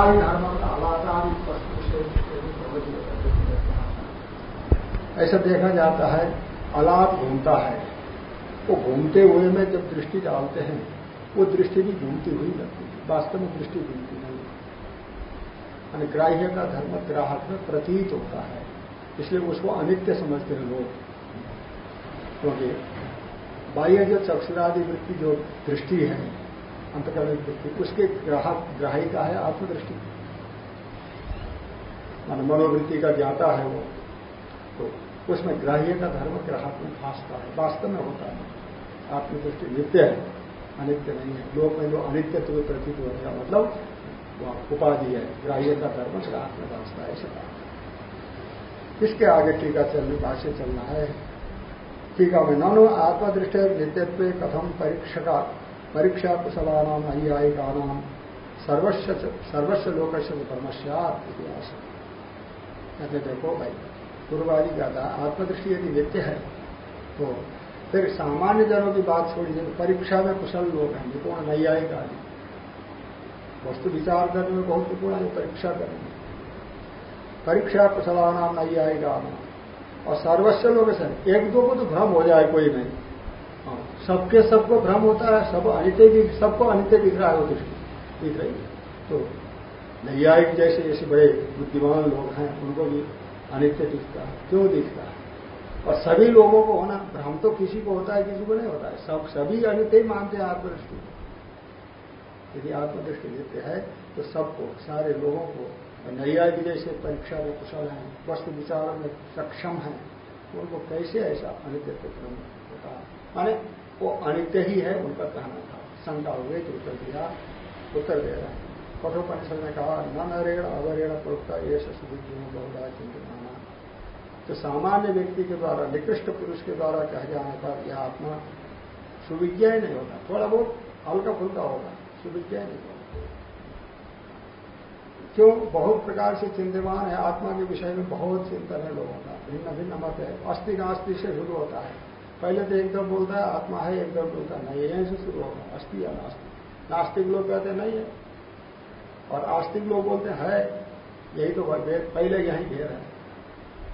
अनादि धर्म अलादादि ऐसा देखा जाता है, अलाप घूमता है। वो घूमते हुए में जब दृष्टि डालते हैं, वो दृष्टि भी घूमती हुई लगती है। वास्तव में दृष्टि घूमती नहीं है। ग्राह्य का धर्म ग्राहक में प्रतीत होता है। इसलिए उसको अनित्य समझते हैं लोग। क्योंकि बाह्य जो चक्षुरादि वृत्ति जो दृष्टि है अंतकरण वृत्ति उसके ग्राहक ग्राहिका है आत्मदृष्टि। मान मनोवृत्ति का ज्ञाता है वो। तो उसमें ग्राह्य का धर्म ग्राहक में भाषता है। वास्तव में होता है। आत्मदृष्टि नित्य है। अनित्य नहीं है। लोक में जो अनित्यत्व प्रतीत होने का मतलब उपाधि है। ग्राह्य का धर्म ग्राहक में भाषता है, ऐसा इसके आगे टीका चलने, भाष्य चलना है। टीका में ननु आत्मदृष्टि नित्यत्व कथम परीक्षा परीक्षा कुशलानाम नाम सर्वस्व सर्वस्व लोक से कहते देखो भाई पूर्वादि कहता आत्मदृष्टि यदि नित्य है तो फिर सामान्य जनों की बात छोड़ी तो परीक्षा में कुशल लोग हैं निपुण नैयायिक आदि वस्तु विचार करने में बहुत निपुण है, परीक्षा करने में। परीक्षा कुशलानाम नैयायिक और सर्वस्व लोग एक दो को तो भ्रम हो जाए कोई नहीं। सबके सबको भ्रम होता है, सब अनित्य सबको अनित्य दिख रहा है दृष्टि दिख रही है? तो नैयायिक जैसे जैसे बड़े बुद्धिमान लोग हैं, उनको भी अनित्य दिखता है। क्यों दिखता है? और सभी लोगों को होना, भ्रम तो किसी को होता है, किसी को नहीं होता है। सब, सभी अनित्य ही मानते हैं आत्मदृष्टि यदि आत्मदृष्टि देते हैं तो सबको, सारे लोगों को नैयायिक जैसे परीक्षा में कुशल हैं वस्तु विचार में सक्षम हैं, उनको कैसे ऐसा अनित्य भ्रम होता है? वो अनित्य ही है, उनका कहना था। शंका हुए तो उत्तर दिया, उत्तर दे रहा है। कठोपनिषद ने कहा न नरेण अवरेण प्रोक्ता ये सुबुद्धि बहुधा चिंतना तो सामान्य व्यक्ति के द्वारा, निकृष्ट पुरुष के द्वारा कह जाने पर यह आत्मा सुविज्ञा ही नहीं होगा। थोड़ा बहुत हल्का फुल्का होगा सुविज्ञा नहीं होगा। क्यों? बहुत प्रकार से चिंतमान है, आत्मा के विषय में बहुत चिंतन है लोगों का। भिन्न भिन्न मत है। अस्थि नास्ति से शुरू होता है। पहले तो एकदम बोलता है, आत्मा है, एकदम बोलता है, नहीं यहीं से शुरू होगा, अस्थि या नास्तिक नास्तिक लोग कहते नहीं है। और आस्तिक लोग बोलते हैं यही तो पहले यही घेर है।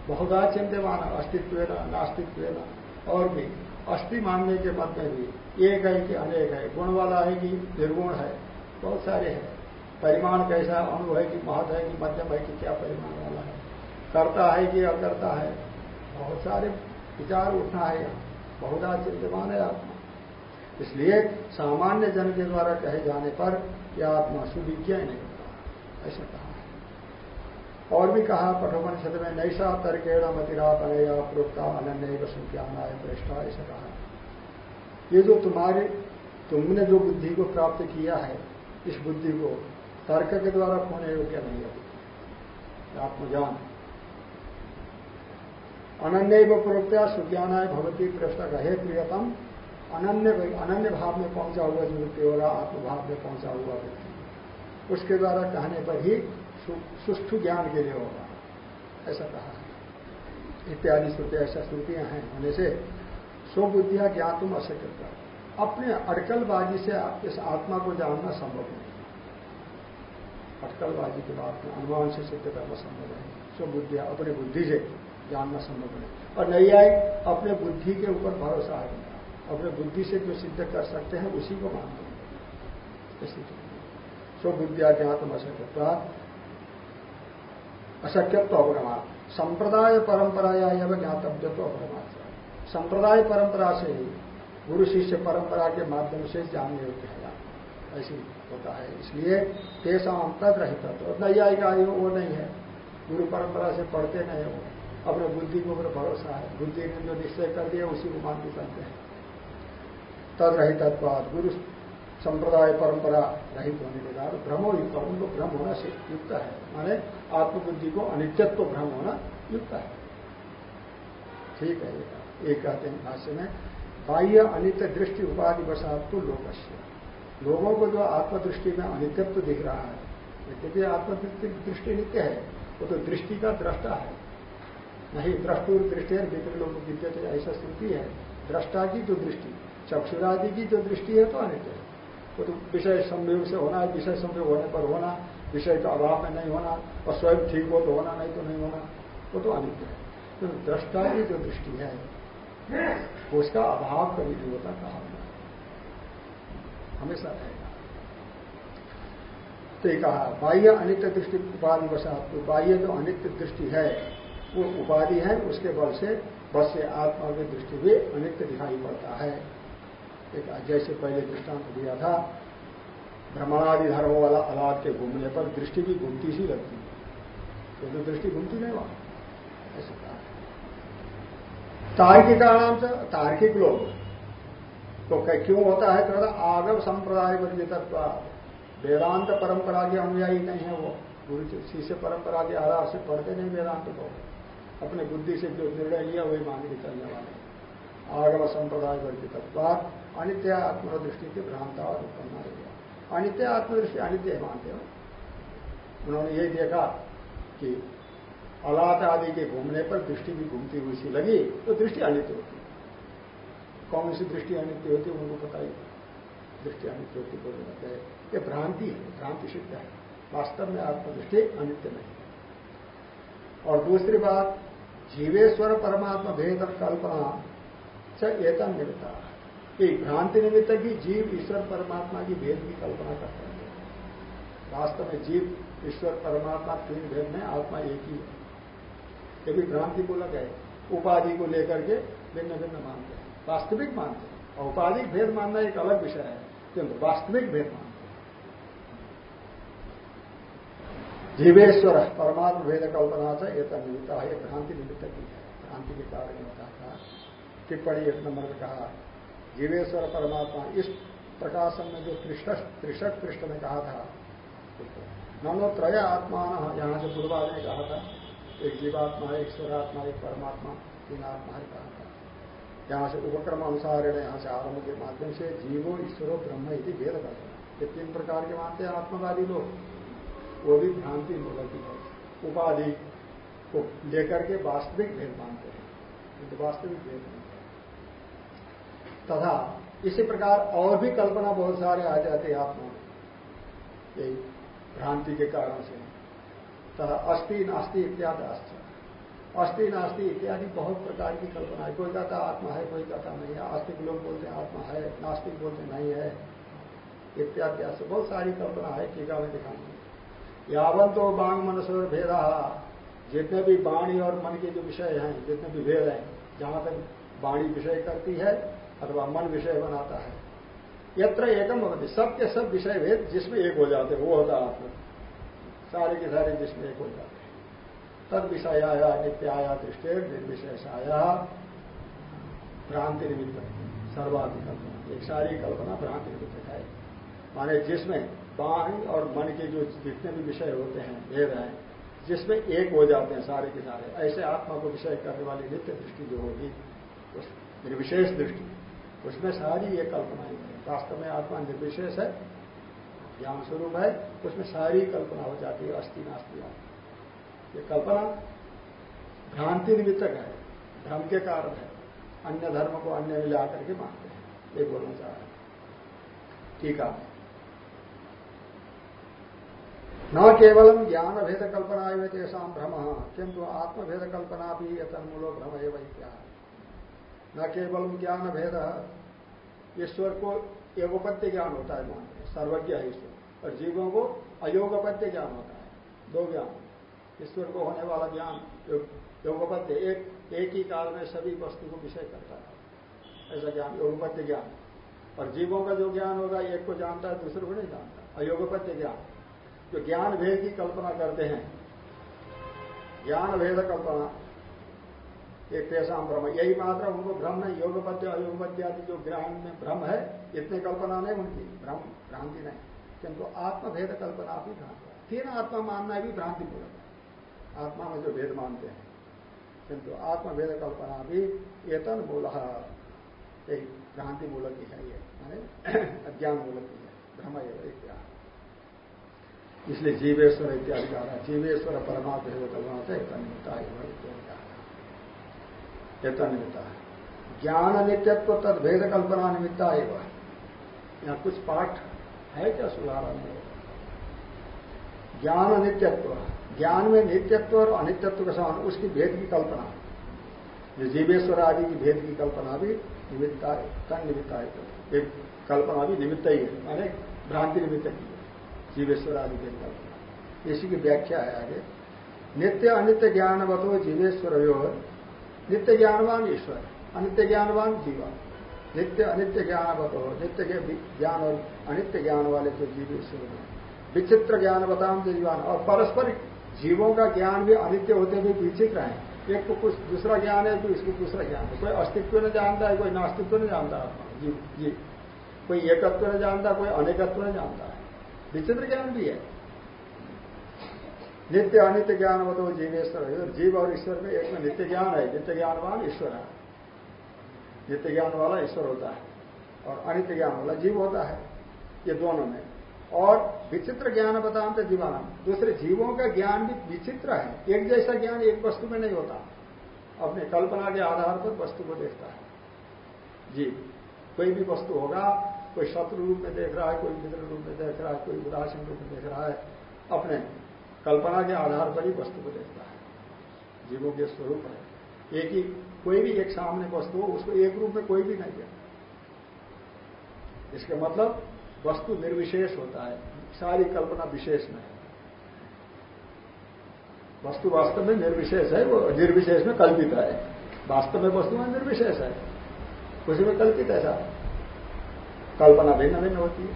बहुधा चिंतमान अस्तित्व नास्तित्व और भी। अस्थि मानने के मत में भी, एक है कि अनेक है, गुण वाला है कि निर्गुण है, बहुत सारे हैं। परिमाण कैसा, अणु है कि महत है कि मध्यम है कि क्या परिमाण वाला है। करता है कि अकर्ता है, बहुत सारे विचार उठना है यहाँ। बहुधा चिंतमान है आत्मा। इसलिए सामान्य जन के द्वारा कहे जाने पर यह आत्मा सुविज्ञा नहीं होता? ऐसा कहा है। और भी कहा कठोपनिषद में नैसा तर्केण मतिरापनया प्रोक्ता अनन्य संज्ञानाय पृष्ठा ऐसा कहा ये जो तुम्हारे, तुमने जो बुद्धि को प्राप्त किया है, इस बुद्धि को तर्क के द्वारा खोने योग्य नहीं है। आत्मज्ञान। अनन्य व प्रोक्ता सुज्ञानाय भगवती पृष्ठ हे प्रियतम। अनन्य अनन्य भाव में पहुँचा हुआ जो व्यक्ति होगा आत्मभाव में पहुँचा हुआ व्यक्ति। उसके द्वारा कहने पर ही सुष्ठु ज्ञान के लिए होगा। ऐसा कहा है। इत्यादि श्रुति, ऐसा श्रुतियाँ हैं। होने से स्वबुद्धियाँ ज्ञान तुम अशक्य अपने अटकलबाजी से इस आत्मा को जानना संभव नहीं। अटकलबाजी के बाद में अनुमान से सिद्ध करना संभव नहीं। स्वबुद्धियाँ अपने बुद्धि से जानना संभव नहीं। और नहीं आए अपने बुद्धि के ऊपर भरोसा है। अपने बुद्धि से जो सिद्ध कर सकते हैं, उसी को मानते हैं। स्वबुद्धिया ज्ञातम अशक्य अशक्यत्व। अवगमा संप्रदाय परंपरा या एवं ज्ञातव्यत्व अवगमा संप्रदाय परंपरा से ही गुरु शिष्य परंपरा के माध्यम से जानने योग्य है। ऐसी होता है। इसलिए तेसा तद रहता तो नैयायिका वो नहीं है। गुरु परंपरा से पढ़ते नहीं हो अपने बुद्धि के ऊपर भरोसा है। बुद्धि ने जो निश्चय कर दिया, उसी को मान के चलते हैं। तद रहित गुरु संप्रदाय परंपरा रहित होने के कारण भ्रमो युक्त उनको भ्रम होना से युक्त है। माने आत्मबुद्धि को अनित्यत्व भ्रम होना युक्त है। ठीक है एक कहते हैं भाष्य में, बाह्य अनित्य दृष्टि उपाधि वसात तो लोकस्य। लोगों को जो आत्मदृष्टि में अनित्यत्व दिख रहा है यद्यपि आत्मदृष्टि दृष्टि नित्य है, वो तो दृष्टि का दृष्टा है। नहीं, द्रष्टुर दृष्टि विक्र लोग विद्यते ऐसा स्थिति है। दृष्टा की जो दृष्टि, चक्षुरादि की जो दृष्टि है तो अनित्य है। वो तो विषय संयोग से होना है, विषय संयोग होने पर होना, विषय का अभाव में नहीं होना, और स्वयं ठीक हो तो होना, नहीं तो नहीं होना, वो तो अनित्य है। तो दृष्टा की जो दृष्टि है, उसका अभाव कभी नहीं होता कहा हमेशा रहेगा। तो कहा, बाह्य अनित्य दृष्टि उपाधि वसात तो बाह्य जो अनित्य दृष्टि है वो उपाधि है, उसके बल से बस से आत्मा की दृष्टि भी अनित्य दिखाई पड़ता है। एक जैसे पहले दृष्टांत दिया था भ्रमणादि धर्मों वाला अलाद के घूमने पर दृष्टि भी घूमती सी लगती है। तो दृष्टि घूमती नहीं वहाँ। ऐसा कहा। तार्किकाणाम से तार्किक लोग। तो क्यों होता है? तो आगम संप्रदाय वर्जित वेदांत परंपरा के अनुयायी नहीं है वो। गुरु शिष्य परंपरा के आधार से पढ़ते नहीं वेदांत को। अपने बुद्धि से जो निर्णय लिया, वही मान के चलने वाले आगम संप्रदाय वर्जित अनित्य आत्मदृष्टि की भ्रांता उत्पन्न गया। अनित्य आत्मदृष्टि अनित्य मानते हो? उन्होंने यही देखा कि अलात आदि के घूमने पर दृष्टि भी घूमती हुई सी लगी तो दृष्टि अनित्य होती। कौन सी दृष्टि अनित्य होती है उनको पता ही दृष्टि अनित्य होती, बोलने लगते हैं ये भ्रांति है, भ्रांति सिद्ध है। वास्तव में आत्मदृष्टि अनित्य नहीं और दूसरी बात जीवेश्वर परमात्मा भेद कल्पना से एतन मिलता कि भ्रांति निमित्त की जीव ईश्वर परमात्मा की भेद की कल्पना करते हैं। वास्तव में जीव, ईश्वर, परमात्मा तीन भेद में आत्मा एक ही है। ये भी भ्रांति बोला है। उपाधि को लेकर के भिन्न भिन्न मानते हैं। वास्तविक मानते हैं। औपाधिक भेद मानना एक अलग विषय है। किंतु वास्तविक भेद मानते जीवेश्वर परमात्म भेद कल्पना से एक निमित्त है भ्रांति निमित्त की है। भ्रांति के कारण होता था। टिप्पणी एक नंबर में कहा, जीवेश्वर परमात्मा, इस प्रकाशन में जो त्रिशक पृष्ठ में कहा था ननो त्रय आत्मा यहाँ से पूर्वाद ने कहा था, एक जीवात्मा है ईश्वरात्मा एक परमात्मा, तीन आत्मा है कहा था। यहाँ से उपक्रम अनुसार यहाँ से आरंभ के माध्यम से जीवो ईश्वरो ब्रह्म यदि भेद करते हैं ये तीन प्रकार के मानते हैं आत्मवादी लोग। वो भी भ्रांति मूलक है उपाधि को लेकर के वास्तविक भेद मानते हैं। वास्तविक भेद नहीं तथा इसी प्रकार और भी कल्पना बहुत सारे आ जाते हैं आत्मा यही भ्रांति के कारण से। तथा अस्थि नास्ति इत्यादि अस्थि नास्ति इत्यादि बहुत प्रकार की कल्पना है। कोई कहता आत्मा है, कोई कहता नहीं है। आस्तिक लोग बोलते आत्मा है, नास्तिक बोलते नहीं है। इत्यादि बहुत सारी कल्पना है, टीका में दिखाने यावन तो बांग मनसोर भेदा। जितने भी वाणी और मन के जो विषय हैं, जितने भी भेद हैं, जहाँ तक वाणी विषय करती है अथवा मन विषय बनाता है, यत्र एकम भवती। सब के सब विषय भेद जिसमें एक हो जाते वो होता आत्मा। सारे के सारे जिसमें एक हो जाते हैं। तद विषयाया नित्याया दृष्टि निर्विशेषाया भ्रांति निमित्त सर्वाधिक कल्पना एक सारी कल्पना भ्रांति निमित्त है। माने जिसमें बाण और मन के जो जितने भी विषय होते हैं, भेद हैं, जिसमें एक हो जाते हैं सारे के सारे, ऐसे आत्मा को विषय करने वाली नित्य दृष्टि जो होगी, उस निर्विशेष दृष्टि, उसमें सारी ये कल्पनाएँ हैं। वास्तव में आत्मा निर्विशेष है, ज्ञान स्वरूप है, उसमें सारी कल्पना हो जाती है, अस्थि नास्ती ये कल्पना भ्रांति निमित्तक है, भ्रम के कारण है, अन्य धर्म को अन्य में ला करके मानते हैं, ये बोलना चाह रहे हैं। ठीक है। न केवलम ज्ञान भेद कल्पना एवं तेषा भ्रम किंतु आत्मभेद कल्पना भी ये तन्मूलो भ्रम एवं क्या न केवल ज्ञान भेद ईश्वर को योगपत्य ज्ञान होता है मानते सर्वज्ञ है ईश्वर। और जीवों को अयोगपत्य ज्ञान होता है, दो ज्ञान। ईश्वर को होने वाला ज्ञान योगपत्य एक एक ही काल में सभी वस्तु को विषय करता है। ऐसा ज्ञान योगपत्य ज्ञान और जीवों का जो ज्ञान होगा, एक को जानता है, दूसरे को नहीं जानता। अयोगपत्य ज्ञान जो ज्ञान भेद की कल्पना करते हैं। ज्ञान भेद कल्पना। एक तेषा भ्रम यही मात्र उनको भ्रम नहीं योगपद्य अयोगपद्य आदि जो ज्ञान में भ्रम है, इतने कल्पना नहीं उनकी। भ्रम भ्रांति नहीं। किंतु आत्मभेद कल्पना भी भ्रांति तीन आत्मा मानना भी भ्रांति मूलक है। आत्मा में जो भेद मानते हैं। किंतु आत्मभेद कल्पना भी एतन मूल। एक भ्रांति मूलक ही है ये। माने अज्ञान मूलक ही। है भ्रम क्या इसलिए जीवेश्वर इत्यादि कहा जीवेश्वर परमात्मा भेद कल्पना से तन्मता इत्यादि चेतन निमित्ता ज्ञान नित्यत्व तद भेद कल्पना निमित्ता एवं यहाँ कुछ पाठ है क्या सुधारण में? ज्ञान अनित्यत्व ज्ञान में नित्यत्व और अनित्यत्व के समान उसकी भेद की कल्पना। जो जीवेश्वर आदि की भेद की कल्पना भी निमित्ता है तन निमित्ता है कल्पना भी निमित्त ही है, माने भ्रांति निमित्त की है। जीवेश्वर आदि के कल्पना इसी की व्याख्या है आगे। नित्य अनित्य ज्ञान ज्ञानवतो जीवेश्वर नित्य ज्ञानवान ईश्वर, अनित्य ज्ञानवान जीवा। नित्य अनित्य ज्ञानवतो, नित्य के ज्ञान और अनित्य ज्ञान वाले जो जीवेश्वर विचित्र ज्ञान बताम जीवान और परस्पर जीवों का ज्ञान भी अनित्य होते हुए विचित्र है। एक को कुछ दूसरा ज्ञान है तो इसको दूसरा ज्ञान है। कोई अस्तित्व न जानता है, कोई नास्तित्व न जानता है। जी जी। कोई एकत्व न जानता, कोई अनेकत्व न जानता है। विचित्र ज्ञान भी है। नित्य अनित्य ज्ञान वो तो जीवेश्वर जीव और ईश्वर में एक में नित्य ज्ञान है, नित्य ज्ञानवान ईश्वर है। नित्य ज्ञान वाला ईश्वर होता है और अनित्य ज्ञान वाला जीव होता है, ये दोनों में। और विचित्र ज्ञान बताओ तो जीवान दूसरे जीवों का ज्ञान भी विचित्र है। एक जैसा ज्ञान एक वस्तु में नहीं होता। अपने कल्पना के आधार पर वस्तु को देखता है। जी, कोई भी वस्तु होगा कोई शत्रु रूप में देख रहा है, कोई मित्र रूप में देख रहा है, कोई उदासीन रूप में देख रहा है, अपने कल्पना के आधार पर ही वस्तु को देखता है। जीवों के स्वरूप है एक ही, कोई भी एक सामने वस्तु हो, उसको एक रूप में कोई भी नहीं है। इसका मतलब वस्तु निर्विशेष होता है, सारी कल्पना विशेष में है। वस्तु वास्तव में निर्विशेष है, वो निर्विशेष में कल्पित है। वास्तव में वस्तु में निर्विशेष है। उसी में कल्पित ऐसा। कल्पना भिन्न भिन्न होती है।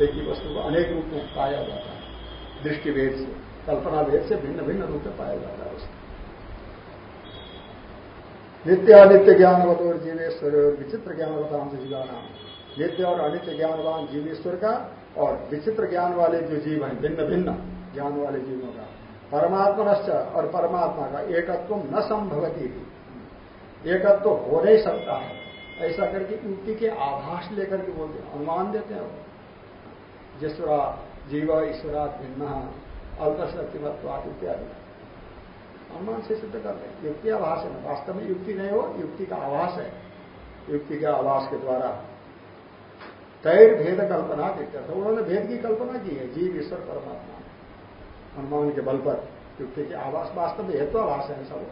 एक ही वस्तु को अनेक रूप में पाया जाता है। दृष्टि भेद से, कल्पना भेद से भिन्न भिन्न रूप में पाया जाता है नित्य अनित्य ज्ञानवत और जीवेश्वर और विचित्र ज्ञानवता हम जीवाना नित्य और अनित्य ज्ञानवान जीवेश्वर का और विचित्र ज्ञान वाले जो जीव हैं भिन्न भिन्न ज्ञान वाले जीवों का। परमात्मनश्च और परमात्मा का एकत्व न संभवती एकत्व हो नहीं सकता है। ऐसा करके युक्ति के आभास लेकर के बोलते अनुमान देते हैं वो। जिसरा जीव ईश्वरा भिन्न अल्प अल्पशक्तिमत्वाद इत्यादि। अनुमान से सिद्ध करते हैं। युक्ति आभास है वास्तव में युक्ति नहीं हो, युक्ति का आभास है। युक्ति के आभास के द्वारा तैर भेद कल्पना देखते थे उन्होंने भेद की कल्पना की है, जीव, ईश्वर, परमात्मा। हनुमान के बल पर युक्ति के आवास वास्तव में हेतु आवास है सब।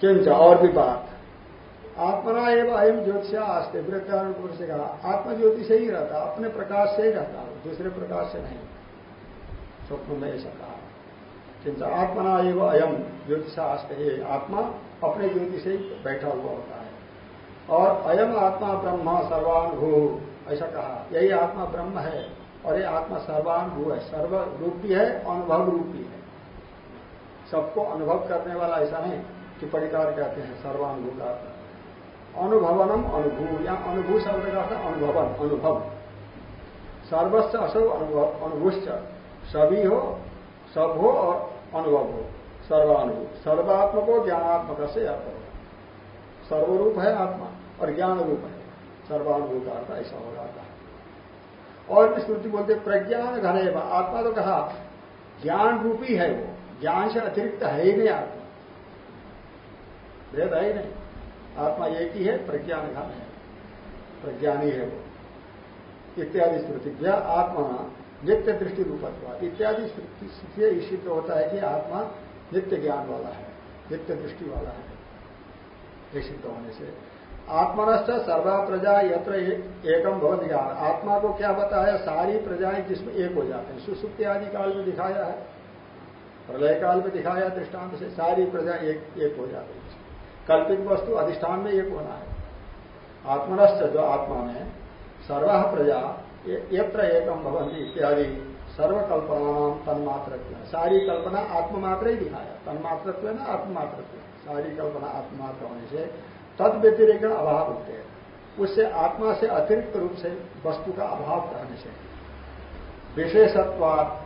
किंच और भी बात। आत्मना एवं अयम ज्योतिषा आस्ते। वृत्तानुपुर से कहा आत्मा ज्योति से ही रहता, अपने प्रकाश से ही रहता, दूसरे प्रकाश से नहीं। स्वप्न में ऐसा कहा। किंच आत्मना एवं अयम ज्योतिषा आस्ते। ये आत्मा अपने ज्योति से ही बैठा हुआ होता है। और अयम आत्मा ब्रह्म सर्वानुभू, ऐसा कहा। यही आत्मा ब्रह्म है और ये आत्मा सर्वानुभू है। सर्व रूप है अनुभव रूप है। सबको अनुभव करने वाला ऐसा नहीं कि परिकार कहते हैं सर्वानुभू का अनुभवनम अनुभू। या अनुभू शब्द का अर्थ अनुभवन, अनुभव। सर्वस्व असो अनुभव, अनुभुश्च। सभी हो, सब हो और अनुभव हो। सर्वानुभव सर्वात्मको ज्ञानात्मक से अर्थ हो। सर्वरूप है आत्मा और ज्ञान रूप है सर्वानुभूत अर्थ ऐसा हो जाता है। और भी स्मृति बोलते, प्रज्ञान घन है आत्मा तो कहा ज्ञान रूपी है वो। ज्ञान से अतिरिक्त है ही नहीं आत्मा। भेद है ही नहीं। आत्मा एक ही है, प्रज्ञान घन है। प्रज्ञानी है वो। इत्यादि स्मृति आत्मा नित्य दृष्टि रूपत्व इत्यादि स्थिति सिद्ध होता है कि आत्मा नित्य ज्ञान वाला है, नित्य दृष्टि वाला है। सिद्ध होने से। आत्मनश्च सर्वा प्रजा यत्र एकम भवन ज्ञान। आत्मा को क्या बताया? सारी प्रजाएँ जिसमें एक हो जाते हैं। सुसुप्ति आदि काल में दिखाया है। प्रलय काल में दिखाया दृष्टांत से सारी प्रजा एक एक हो जाती है। कल्पित वस्तु अधिष्ठान में एक होना है? आत्मनश्च जो आत्मा में सर्वा प्रजा यत्र एकम भवन इत्यादि सर्वकल्पना तन्मात्र सारी कल्पना आत्ममात्र ही दिखाया। तन्मात्र ना आत्ममात्र सारी कल्पना आत्ममात्र होने से तद व्यतिरिक्त अभाव होते हैं। उससे आत्मा से अतिरिक्त रूप से वस्तु का अभाव कहने से। विशेषत्वाद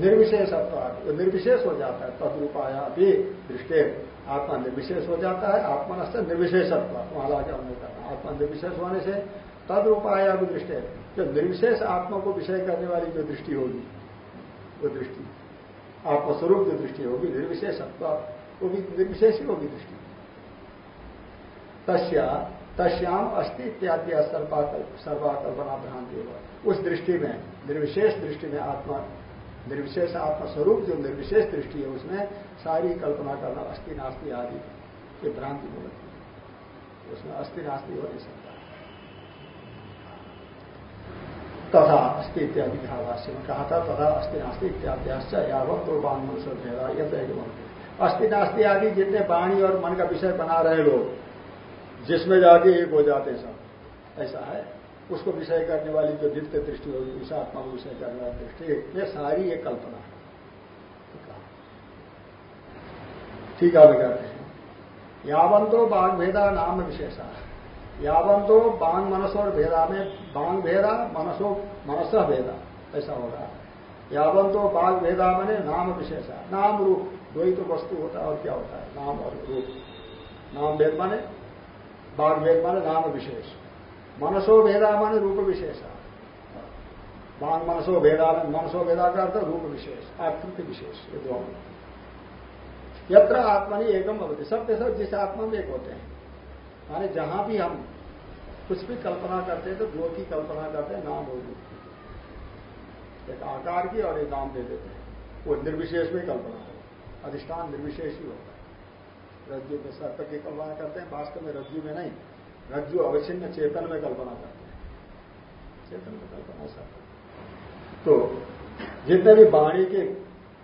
निर्विशेषत्वाद वो निर्विशेष हो जाता है तद रूपाया भी दृष्टि आत्मा निर्विशेष हो जाता है आत्मा से निर्विशेषत्व वहाँ लाके अनुय करना। आत्मा निर्विशेष होने से तद उपाय भी दृष्टि है। जो निर्विशेष आत्मा को विषय करने वाली जो दृष्टि होगी वो दृष्टि, आत्मस्वरूप जो दृष्टि होगी, निर्विशेषत्व, वो भी निर्विशेष ही होगी दृष्टि। तस्या, तस्याम अस्थि इत्यादि सर्वाकल्पना भ्रांति होगा। उस दृष्टि में, निर्विशेष दृष्टि में आत्मा निर्विशेष आत्मस्वरूप जो निर्विशेष दृष्टि है, उसमें सारी कल्पना करना अस्थि नास्ति आदि की भ्रांति हो है। उसमें अस्थि नास्ति हो नहीं सकता। तथा अस्थि इत्यादि कहा भाष्य में कहा था, तथा अस्थि नास्ति इत्याद्याश्च यावत तो बाण मनुष्य यह तो एक अस्थि नास्ति आदि जितने वाणी और मन का विषय बना रहे लोग, जिसमें जाके एक हो जाते सब, ऐसा है? उसको विषय करने वाली जो नित्य दृष्टि होगी, उस आत्मा को विषय करने वाली दृष्टि ये सारी एक कल्पना है। ठीक है कहते हैं। यावंतो बाघ भेदा नाम विशेषा। यावंतो बांग मनसो और भेदा में बांग भेदा, मनसो, मनस भेदा। ऐसा होगा। यावंतो बाघ भेदा मैंने नाम विशेषा। नाम रूप। दो ही तो वस्तु होता है और क्या होता है? नाम और रूप। नाम भेद माने बाघ भेद माने नाम विशेष। मनसो भेदा माने रूप विशेष। मनसो भेदा मनसो भेदा का अर्थ रूप विशेष आकृति विशेष, ये दोनों। यत्र आत्मा नहीं एकम अवधि के सब जिस आत्मा में एक होते हैं। माने जहाँ भी हम कुछ भी कल्पना करते हैं तो दो की कल्पना करते हैं, नाम और रूप एक आकार की और एक नाम दे देते हैं। वो निर्विशेष में कल्पना हो। अधिष्ठान निर्विशेष ही होता है। रज्जु में सर्प की कल्पना करते हैं, वास्तव में रज्जु में नहीं। रज्जु अवच्छिन्न चेतन में कल्पना करते हैं। चेतन में कल्पना सर्प तो जितने भी वाणी के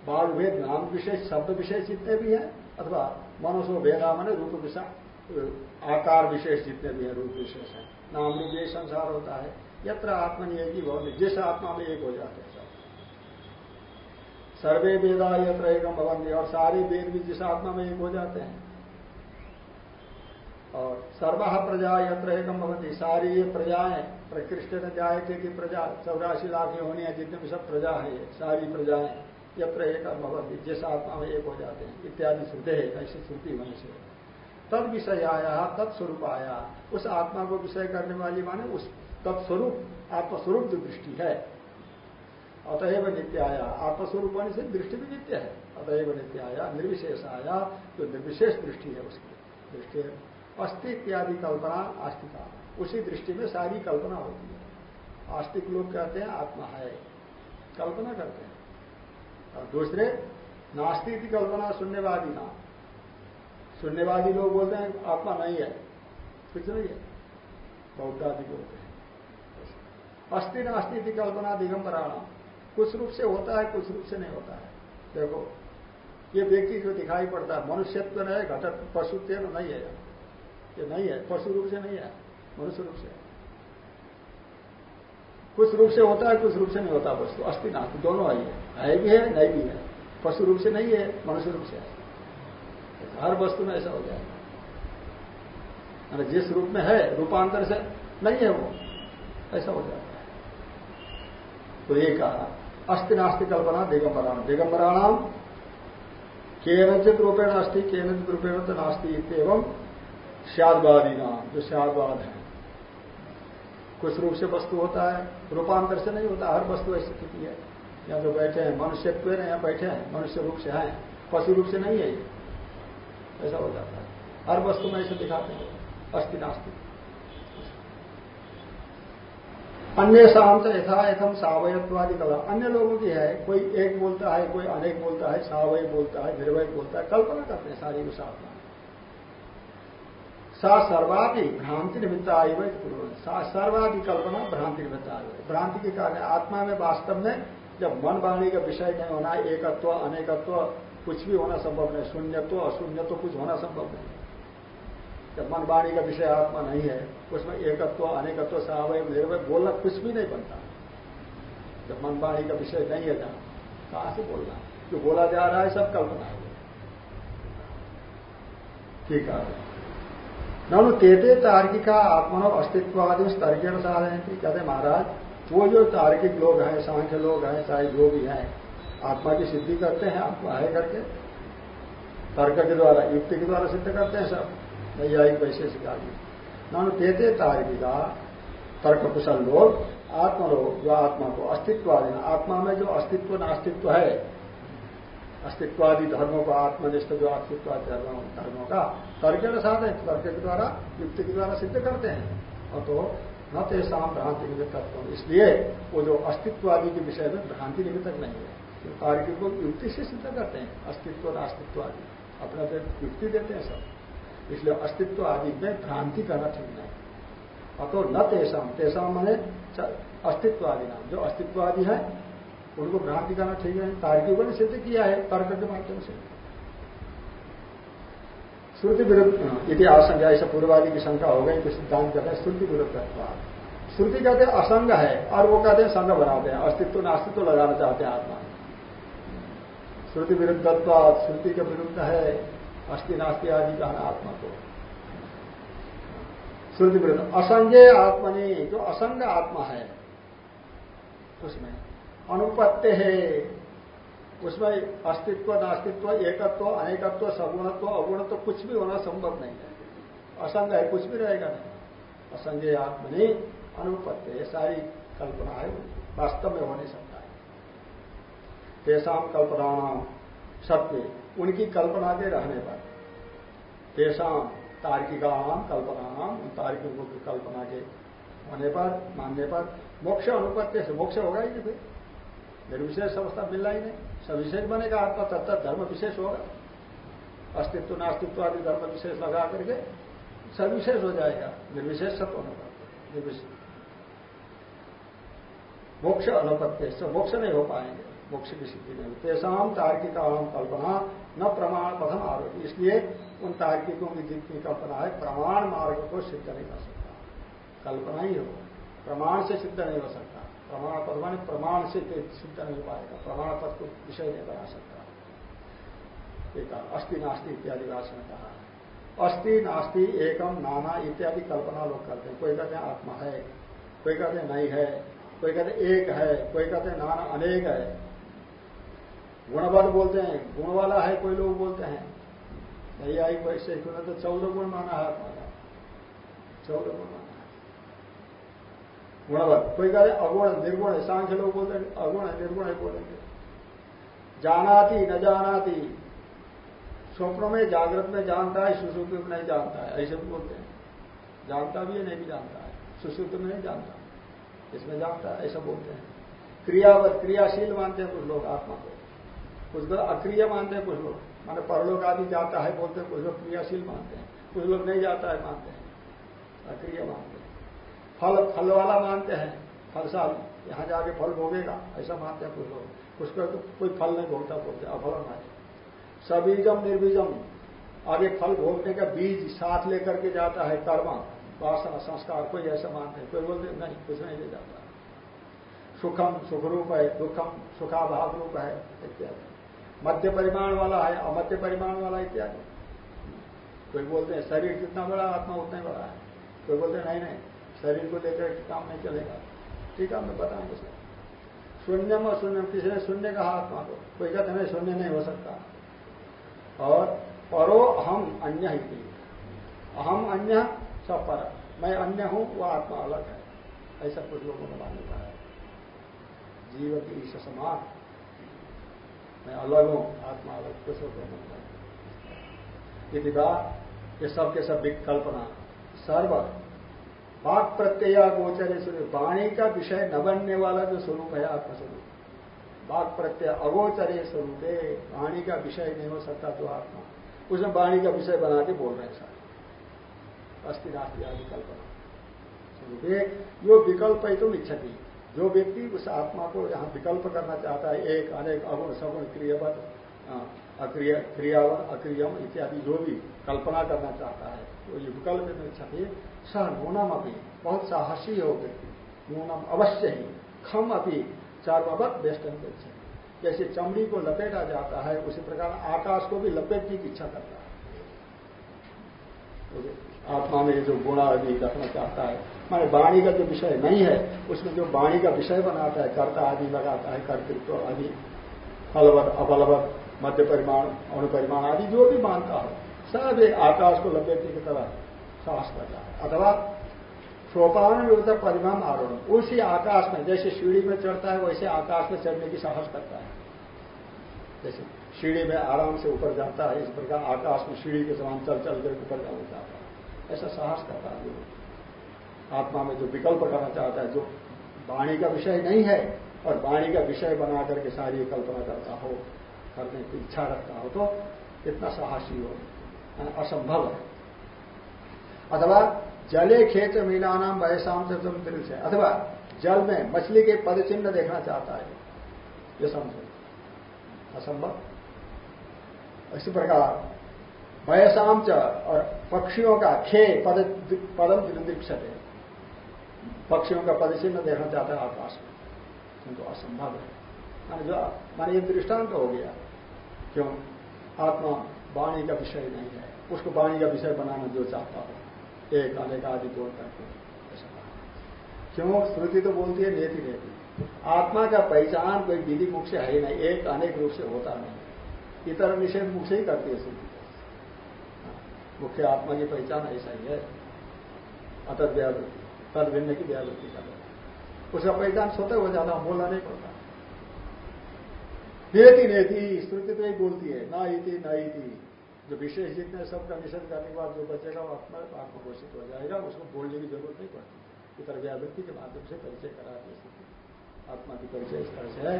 बाघ भेद, नाम विशेष, शब्द विशेष जितने भी हैं, अथवा मनुष्य भेदा मन रूप विषय आकार विशेष जितने भी हैं, रूप विशेष है, नाम रूप यही संसार होता है, यत्र ही बहुत जिस आत्मा में एक हो जाते हैं सर्वे वेदा यत्र एकम भवन और सारे वेद भी जिस आत्मा में एक हो जाते हैं। और सर्व प्रजा यत्र एकम भवंती। सारी ये प्रजाएँ प्रकृष्ट न थे प्रजा, चौरासी लाख होनी है, जितने भी सब प्रजा है सारी प्रजाएँ यत्र एक भवंती, जिस आत्मा में एक हो जाते हैं। इत्यादि श्रुते है, ऐसी श्रुति मनुष्य तद विषय आया तत्स्वरूप आया उस आत्मा को विषय करने वाली माने उस तत्स्वरूप, आत्मस्वरूप जो दृष्टि है। अतएव नित्य आया आत्मस्वरूप होने से दृष्टि भी नित्य है। अतएव नित्य आया निर्विशेष आया जो निर्विशेष दृष्टि है उसकी। दृष्टि अस्थि इत्यादि कल्पना आस्तिका। उसी दृष्टि में सारी कल्पना होती है। आस्तिक लोग कहते हैं, आत्मा है। कल्पना करते हैं। और दूसरे नास्तिक की कल्पना शून्यवादी ना शून्यवादी लोग बोलते हैं, आत्मा नहीं है। कुछ नहीं है। बौद्ध आदि बोलते हैं। अस्थि नास्ती थी कल्पना दिगंबराणा कुछ रूप से होता है, कुछ रूप से नहीं होता है। देखो, ये व्यक्ति जो दिखाई पड़ता है। मनुष्यत्व नहीं है घटक पशुत्व नहीं है। ये नहीं है, पशु रूप से नहीं है, मनुष्य रूप से। कुछ रूप से होता है, कुछ रूप से नहीं होता वस्तु। अस्थि नास्ती दोनों आई है है भी है, नहीं भी है। पशु रूप से नहीं है, मनुष्य रूप से हर वस्तु में ऐसा हो जाएगा जिस रूप में है, रूपांतर से नहीं है वो। ऐसा हो जाता है। तो ये कहा, अस्थि नास्ति कल्पना दिगंबराण। दिगंबराणाम केनचित रूपेण अस्थि केनचित रूपेण तो नास्ती एवं श्यादवादी नाम, जो श्यादवाद है। कुछ रूप से वस्तु होता है, रूपांतर से नहीं होता, हर वस्तु ऐसी स्थिति है। यहाँ जो बैठे हैं, मनुष्यत्व यहाँ बैठे हैं, मनुष्य रूप से हैं, पशु रूप से नहीं है ये। ऐसा हो जाता है। हर वस्तु में ऐसे दिखाते हैं, अस्थि नास्ति। अन्य शाम से यथा यथम सावयत्वादि कला। अन्य लोगों की है, कोई एक बोलता है, कोई अनेक बोलता है, सावय बोलता है, निर्वय बोलता है, कल्पना करते हैं सारी आत्मा सा सर्वाधि भ्रांति निमित्त आई वही सा सर्वाधि कल्पना भ्रांति निमित्त आई भ्रांति के कारण आत्मा में वास्तव में जब मन वाणी का विषय नहीं होना, एकत्व, अनेकत्व, कुछ भी होना संभव नहीं शून्य तो अशून्य तो कुछ होना संभव नहीं। जब मन वाणी का विषय आत्मा नहीं है, उसमें एकत्व, अनेकत्व सावय निर्वय, बोलना कुछ भी नहीं बनता। जब मन वाणी का विषय नहीं है जहाँ कहाँ से बोलना? जो बोला जा रहा है, सब कल्पना है। ठीक है। ननु तेते तार्किका आत्मनो अस्तित्वादि उस तर्क साधन कहते महाराज, वो जो तार्किक लोग हैं सांख्य लोग हैं, चाहे जो भी हैं, आत्मा की सिद्धि करते हैं, आत्मा है करके। तर्क के द्वारा, युक्ति के द्वारा सिद्ध करते हैं सब। नैयायिक वैशेषिक आदि। नानु देते तार्किका तर्क कुशल लोग आत्मा लोग जो आत्मा को अस्तित्व आदि आत्मा में जो अस्तित्व, नास्तित्व है अस्तित्वादि धर्मों का, आत्मनिष्ठ जो अस्तित्वादि धर्म, धर्मों का, तर्क के साथ है, तर्क के द्वारा, युक्ति के द्वारा सिद्ध करते हैं। और तो न तेसाम भ्रांति निमित्त इसलिए वो जो अस्तित्वादि के विषय में भ्रांति निमित्तक नहीं है। तो तार्किक को युक्ति से सिद्ध करते हैं, अस्तित्व और अस्तित्व आदि अपना युक्ति देते हैं सब। इसलिए अस्तित्व आदि में भ्रांति करना ठीक नहीं। अतो न तेसाम तेसाम मैंने अस्तित्व आदि नाम। जो अस्तित्व आदि है उनको भ्रांति करना ठीक है, तार्किकों ने सिद्ध किया है तर्क के माध्यम से। श्रुति विरुद्ध यदि आशंका ऐसा पूर्वादि की शंका हो गई तो सिद्धांत कहते हैं श्रुति विरुद्ध श्रुति कहते हैं असंग है, और वो कहते हैं संग बनाते हैं, अस्तित्व, नास्तित्व लगाना चाहते हैं आत्मा। श्रुति विरुद्धत्व श्रुति के विरुद्ध है, अस्थि, नास्ति आदि कहना आत्मा को। श्रुति विरुद्ध असंज्ञ आत्मनि, जो असंग आत्मा है, उसमें अनुपत्य है। उसमें अस्तित्व, नास्तित्व, एकत्व, अनेकत्व, सगुणत्व, अगुणत्व कुछ भी होना संभव नहीं है। असंग है, कुछ भी रहेगा नहीं। असंज्ञ आत्मनि अनुपत्य ये सारी कल्पना है। वास्तव में हो नहीं सकता है। तेसाम कल्पना सत्य उनकी कल्पना के रहने पर। तेसाम तार्किकाम कल्पना उन तार्किकों की कल्पना के होने पर, मानने पर मोक्ष अनुपत्य से मोक्ष होगा ही नहीं। फिर निर्विशेष अवस्था मिलना ही नहीं। सविशेष बनेगा आत्मा तब तक धर्म विशेष होगा। अस्तित्व नास्तित्व आदि धर्म विशेष लगा करके सविशेष हो जाएगा। निर्विशेष होने पर मोक्ष अनुपत्य मोक्ष नहीं हो पाएँगे। मोक्ष की सिद्धि नहीं तेसाम तार्किकाम कल्पना, न प्रमाण प्रथम आरोप। इसलिए उन तार्किकों की जितनी कल्पना है, प्रमाण मार्ग को सिद्ध नहीं कर सकता। कल्पना ही हो। प्रमाण से सिद्ध नहीं हो सकता। प्रमाण पद माने प्रमाण से सिद्ध नहीं पाएगा। प्रमाण पद को विषय नहीं बना सकता। एक अस्थि नास्ति इत्यादि भाषण ने कहा। अस्थि नास्ति एकम नाना इत्यादि कल्पना लोग करते हैं। कोई कहते हैं आत्मा है, कोई कहते हैं नहीं है, कोई कहते एक है, कोई कहते हैं नाना अनेक है। गुणवाद बोलते हैं गुण वाला है, कोई लोग बोलते हैं। नहीं आई कोई वैसे तो चौदह गुण माना है आत्मा का। चौदह गुण गुणवत कोई कह अगुण, निर्गुण सांख्य लोग बोलते हैं, अगुण, निर्गुण है बोलेंगे। जानाती, न जानाती, स्वप्न में, जागृत में जानता है सुश्रुति में नहीं जानता है, ऐसे भी बोलते हैं। जानता भी है, नहीं भी जानता है सुश्रुति में नहीं जानता। इसमें जानता है, ऐसा बोलते हैं। क्रियावत, क्रियाशील मानते हैं कुछ लोग आत्मा को। कुछ लोग अक्रिय मानते हैं कुछ लोग। माने परलोक आदि जाता है, बोलते हैं, कुछ लोग क्रियाशील मानते हैं। कुछ लोग नहीं जाता है, मानते हैं। अक्रिय मानते हैं। फल फल वाला मानते हैं। फल साल यहाँ जाके फल भोगेगा, ऐसा मानते हैं कुछ लोग। उसका तो कोई फल नहीं भोगता, बोलते अफल है। सबीजम, निर्बीजम, आगे फल भोगने का बीज साथ लेकर के जाता है, कर्म, वासना, संस्कार, कोई ऐसा मानते हैं। कोई बोलते नहीं, कुछ नहीं ले जाता। सुखम सुख रूप है, दुखम सुखाभाव रूप है, इत्यादि। मध्य परिमाण वाला है, अमध्य परिमाण वाला इत्यादि। कोई बोलते हैं, शरीर जितना बड़ा, आत्मा उतना ही बड़ा है। कोई बोलते हैं, नहीं नहीं शरीर को लेकर काम नहीं चलेगा। ठीक है, मैं बताएँगे सर शून्यम और शून्यम किसी ने शून्य कहा आत्मा को? कोई कहते नहीं, शून्य नहीं हो सकता। और, परो अहम अन्य ही अहम अन्य सब पर। मैं अन्य हूँ वो आत्मा अलग है। ऐसा कुछ लोगों ने मान लिया है। जीव की ईश समान। मैं अलग हूँ, आत्मा अलग, कुछ लोग यदि बात ये सब के सब विकल्पना। सर्व वाक प्रत्यय गोचर स्वरूप वाणी का विषय न बनने वाला जो स्वरूप है आत्मस्वरूप। वाक प्रत्यय अगोचर्य स्वरूप है वाणी का विषय नहीं हो सकता तो आत्मा। उसमें वाणी का विषय बना के बोल रहे हैं सारे। अस्थि नास्ति आदि कल्पना। स्वरूप, जो विकल्प है तुम इच्छा जो व्यक्ति उस आत्मा को यहाँ विकल्प करना चाहता है, एक, अनेक, अगुण, सगुण, क्रियावत अक्रिय क्रियावन अक्रियम इत्यादि जो भी कल्पना करना चाहता है तो ये विकल्प में छवि स नूनम अपनी बहुत साहसी हो व्यक्ति नूनम अवश्य ही। खम अपनी चार्वत वेस्टर्न के जैसे चमड़ी को लपेटा जाता है, उसी प्रकार आकाश को भी लपेटने की इच्छा करता है। तो आत्मा में जो गुणा आदि रखना चाहता है, माने वाणी का जो विषय नहीं है, उसमें जो वाणी का विषय बनाता है, कर्ता आदि लगाता है, कर्तृत्व आदि, फलवत, अफलवत मध्य परिमाण अनुपरिमाण आदि जो भी मानता हो, सब एक आकाश को लपेटने की तरह साहस करता है। अथवा सोपान विरुद्ध परिमाण आरोहण। उसी आकाश में, जैसे सीढ़ी में चढ़ता है, वैसे आकाश में चढ़ने की साहस करता है। जैसे सीढ़ी में आराम से ऊपर जाता है, इस प्रकार आकाश में सीढ़ी के समान चल चल कर ऊपर जाना चाहता है। ऐसा साहस करता है आत्मा में जो विकल्प करना चाहता है, जो वाणी का विषय नहीं है, और वाणी का विषय बना करके सारी कल्पना करता हो, करने की इच्छा रखता हो तो इतना साहसी हो। असंभव है। अथवा जले खेत मीना नाम वयसाम से तुम दिल से अथवा जल में मछली के पद चिन्ह देखना चाहता है। ये समझो। असंभव। इसी प्रकार वयसाम च और पक्षियों का खे पद पदम दृक्षते पक्षियों का पद चिन्ह देखना चाहता है आकाश में। किंतु असंभव है। माने जो माने ये दृष्टांत हो गया। क्यों? आत्मा वाणी का विषय नहीं है। उसको वाणी का विषय बनाना जो चाहता हो। एक अनेक आदि बोल करके क्यों? श्रुति तो बोलती है, नेति नेति। आत्मा का पहचान कोई विधि मुख से है नहीं, एक अनेक रूप से होता नहीं। इतर निषेध मुख से ही करती है श्रुति। मुख्य आत्मा की पहचान ऐसा ही है। अतः व्यावृत्ति तद भिन्न की व्यावृत्ति कर उसका पहचान स्वतः हो जाता बोलना नहीं पड़ता। नेति नेति स्तुति तो ही बोलती है, ना इति, न इति। जो विशेष जितने सबका निषेध करने के बाद जो बचेगा वो आत्मा आत्मघोषित हो जाएगा उसको बोलने की ज़रूरत नहीं पड़ती। इतर व्यावृत्ति के माध्यम से परिचय करा दी आत्मा की परिचय इस तरह से है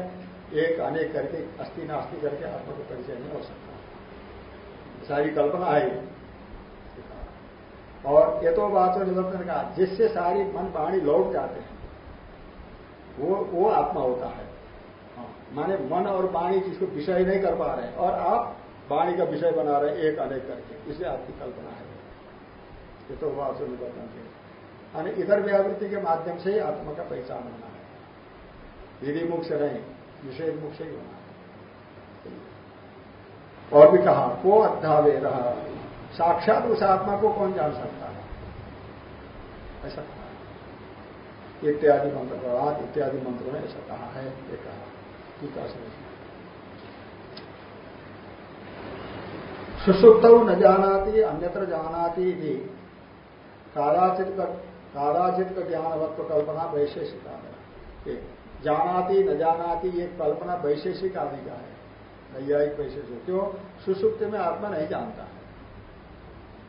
एक अनेक करके अस्थि नास्ति करके आत्मा को परिचय नहीं हो सकता। सारी कल्पना है और ये तो बात निबंधन का जिससे सारी मन वाणी लौट जाते हैं वो वो आत्मा होता है। हाँ, माने मन और वाणी जिसको विषय नहीं कर पा रहे और आप वाणी का विषय बना रहे एक अनेक करके। इसे आपकी कल्पना है। ये तो बात निबंधन के यानी इधर व्यावृत्ति के माध्यम से ही आत्मा का पहचान होना है। विधि मुख से नहीं, विषय मुख से ही होना है। और भी कहा, को अध्यावे रहा साक्षात उस आत्मा को कौन जान सकता है? ऐसा कहा। इत्यादि मंत्र, इत्यादि मंत्रों ने ऐसा कहा है, ये कहा। ठीक है सुसुप्त न जानाती, अन्यत्र जानाती भी कादाचित का कादाचित का ज्ञानवत्व कल्पना वैशेषिक जानाती, न जानाती, ये कल्पना वैशेषिक आदि का है? नैयायिक वैशेषिक। क्यों? सुसुप्त में आत्मा नहीं जानता। है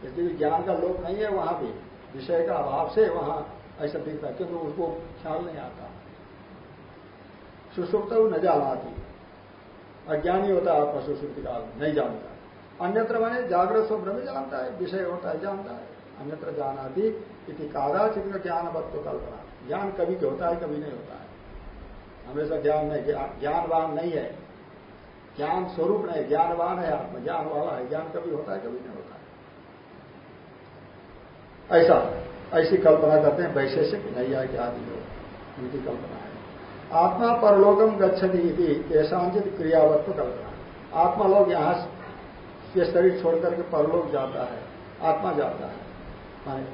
यदि ज्ञान का लोक नहीं है, वहाँ भी विषय का अभाव से वहाँ ऐसा दिखता है, क्योंकि उसको ख्याल नहीं आता। सुसुप्त न जानाती। अज्ञानी होता है आपका सुसुप्ति काल नहीं जानता। अन्यत्र माने जागृत स्वप्न में जानता है, विषय होता है, जानता है। अन्यत्र जानाती इति कादाचित का ज्ञान वत्व कल्पना। ज्ञान कभी होता है, कभी नहीं होता है। हमेशा ज्ञान नहीं ज्ञानवान नहीं है। ज्ञान स्वरूप नहीं, ज्ञानवान है आत्मा। ज्ञान वाला है, ज्ञान कभी होता है, कभी नहीं होता है। ऐसा, ऐसी कल्पना करते हैं, वैशेषिक नैया के आदि लोग। उनकी कल्पना है। आत्मा परलोकम गच्छति ऐसांचित क्रियावत्व कल्पना। आत्मा लोग यहाँ ये शरीर छोड़ करके परलोक जाता है, आत्मा जाता है। माने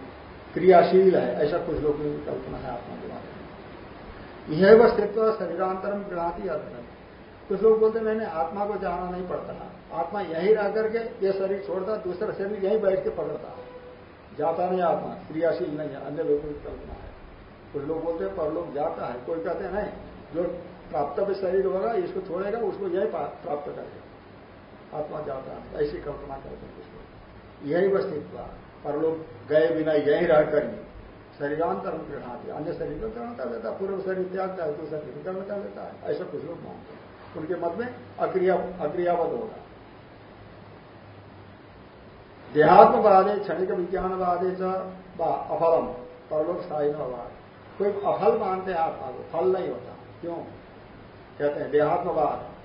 क्रियाशील है, ऐसा कुछ लोगों की कल्पना है आत्मा के बारे में। यह वह स्थित्व शरीरांतरम गृहती अर्थ कुछ लोग बोलते नहीं आत्मा को जाना नहीं पड़ता। आत्मा यही रह करके ये शरीर छोड़ता, दूसरा शरीर यहीं बैठ के पकड़ता है। जाता नहीं आत्मा, क्रियाशील नहीं है, अन्य लोगों की कल्पना है। कुछ लोग बोलते हैं, परलोक जाता है। कोई कहते हैं, नहीं, जो प्राप्तव्य शरीर होगा, इसको छोड़ेगा, उसको यही प्राप्त करेगा। आत्मा जाता है, ऐसी कल्पना करते हैं लोग यही वस्तित्व परलोक गए बिना यही रहकर ही शरीरांतर गृहणाती अन्य शरीर को ग्रहण कर है, पूर्व शरीर त्यागता है दूसरा शरीर ग्रहण कर लेता है। ऐसा कुछ लोग मानते हैं। उनके मत में अक्रिया, अक्रियावत होगा देहात्मवादे, क्षणिक विज्ञानवादे च अफलम। परलोक स्थायी अभाव कोई अफल मानते हैं को फल नहीं होता। क्यों? कहते हैं, देहात्मवाद।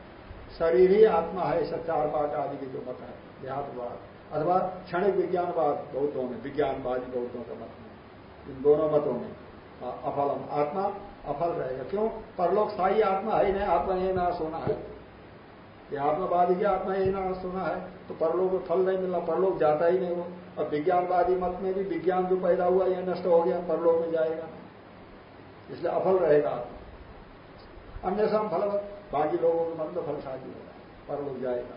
शरीर ही आत्मा है पाठ आदि की जो मत है, देहात्मवाद। अथवा क्षणिक विज्ञानवाद, बहुतों में, विज्ञानवादी बहुतों का मत में इन दोनों मतों में अफलम। आत्मा अफल रहेगा। क्यों? परलोक स्थायी आत्मा है नहीं, आत्मा यही नाश होना है। आत्मवादी की आत्मा यही ना सुना है तो परलोक को फल नहीं मिलना, परलोक जाता ही नहीं वो। और विज्ञानवादी मत में भी विज्ञान जो पैदा हुआ, यह नष्ट हो गया, परलोक में जाएगा। इसलिए अफल रहेगा आत्मा। अन्य सम फल बाकी लोगों के मत में फल शादी पर परलोक जाएगा।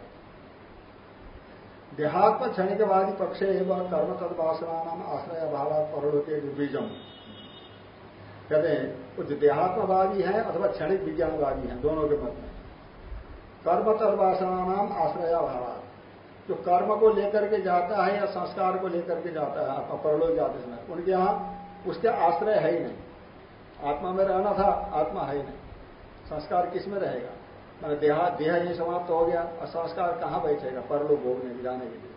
देहात्म क्षण के क्षणिकवादी पक्ष एवं कर्म तदवासना नाम आश्रय अभाव परलोक बीजम कहते हैं, कुछ देहात्मवादी है अथवा क्षणिक विज्ञानवादी है, दोनों के मत में। कर्म तदवासना नाम आश्रया भावा। जो कर्म को लेकर के जाता है या संस्कार को लेकर के जाता है आत्मा परलोक जाते समय उनके यहाँ उसके आश्रय है ही नहीं। आत्मा में रहना था, आत्मा है ही नहीं। संस्कार किसमें रहेगा? मैंने देहा, देह यही समाप्त हो गया, और संस्कार कहाँ बैठेगा? परलोक भोगने जाने के लिए।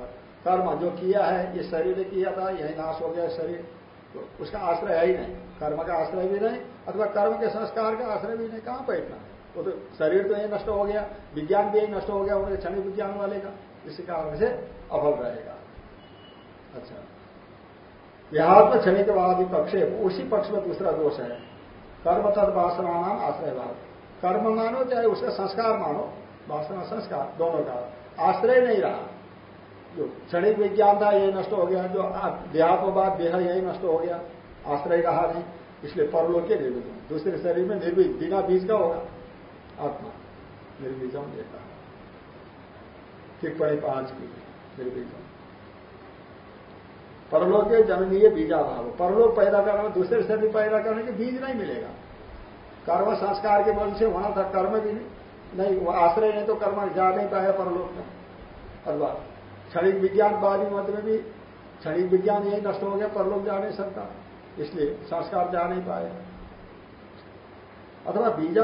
और कर्म जो किया है, ये शरीर ने किया था, यही नाश हो गया शरीर। तो उसका आश्रय है ही नहीं। कर्म का आश्रय भी नहीं, अथवा कर्म के संस्कार का आश्रय भी नहीं, कहाँ बैठना? वो तो शरीर तो यही नष्ट हो गया, विज्ञान भी यही नष्ट हो गया, उनके क्षणिक विज्ञान वाले का। इसी कारण से अभव रहेगा। अच्छा। देहात्म क्षणिक वादी पक्ष उसी पक्ष में दूसरा दोष है। कर्म तद वासना नाम आश्रय भाव कर्म मानो, चाहे उसका संस्कार मानो वासना संस्कार, दोनों का। आश्रय नहीं रहा। जो क्षणिक विज्ञान था, यही नष्ट हो गया। जो देहात्मवाद, देह, यही नष्ट हो गया। आश्रय रहा नहीं, इसलिए परलोक के निर्विजम दूसरे शरीर में निर्बीज बिना बीज का होगा। आत्मा निर्बीजम देता टिप्पणी पाँच की निर्बीजम परलोक के जननीय बीजाभाव। परलोक पैदा करना, दूसरे शरीर पैदा करने के बीज नहीं मिलेगा। कर्म संस्कार के बल से होना था, कर्म भी नहीं, वो आश्रय नहीं तो कर्म जा नहीं पाया परलोक में। अथवा क्षणिक विज्ञानवादी मत में भी क्षणिक विज्ञान यही नष्ट हो गया, परलोक जा नहीं सकता। इसलिए संस्कार जा नहीं पाए अथवा बीजा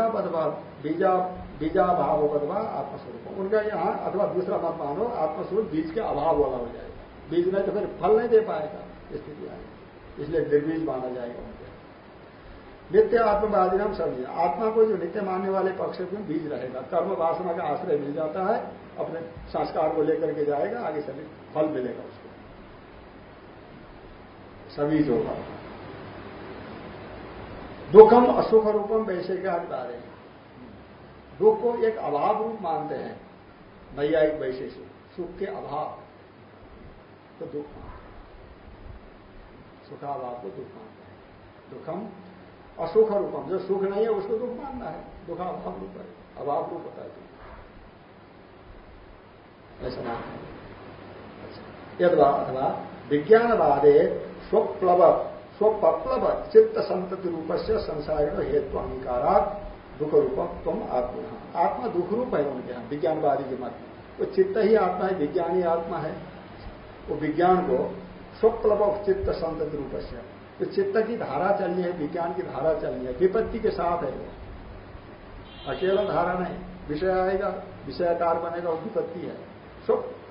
बीजा बीजा भाव बदवा आत्मस्वरूप। उनका यहाँ अथवा दूसरा मत मानो, आत्मस्वरूप बीज के अभाव वाला हो जाएगा। बीज में तो फिर फल नहीं दे पाएगा स्थिति आएगी इसलिए निर्बीज माना जाएगा उनके। नित्य आत्मवादी नाम समझिए आत्मा को जो नित्य मानने वाले पक्ष में बीज रहेगा। कर्म वासना का आश्रय मिल जाता है, अपने संस्कार को लेकर के जाएगा, आगे सभी फल मिलेगा उसको। सबीज होगा दुखम असुख रूपम वैसे का बारे दुख को एक अभाव रूप मानते हैं, नैयायिक वैशेषिक सुख के अभाव। तो दुख सुखाभाव को दुख मानते हैं। दुखम असुख रूपम। जो सुख नहीं है, उसको दुख मानना है। दुख अभाव रूप है। अभाव रूप होता है दुख। ऐसा मानना अच्छा। यदवा अथवा विज्ञानवादे स्वप्लव स्वप्लव चित्त संतति रूप से संसारिण हेतु अंगीकारात दुख रूप तुम आत्मा आत्मा दुख रूप है उनके यहाँ, विज्ञानवादी के मत वो चित्त ही आत्मा है, विज्ञानी आत्मा है। वो विज्ञान को स्वप्लव चित्त संतति रूप से तो चित्त की धारा चलनी है, विज्ञान की धारा चलनी है, विपत्ति के साथ है वो। अकेला धारा नहीं, विषय आएगा, विषयकार बनेगा, वो विपत्ति है।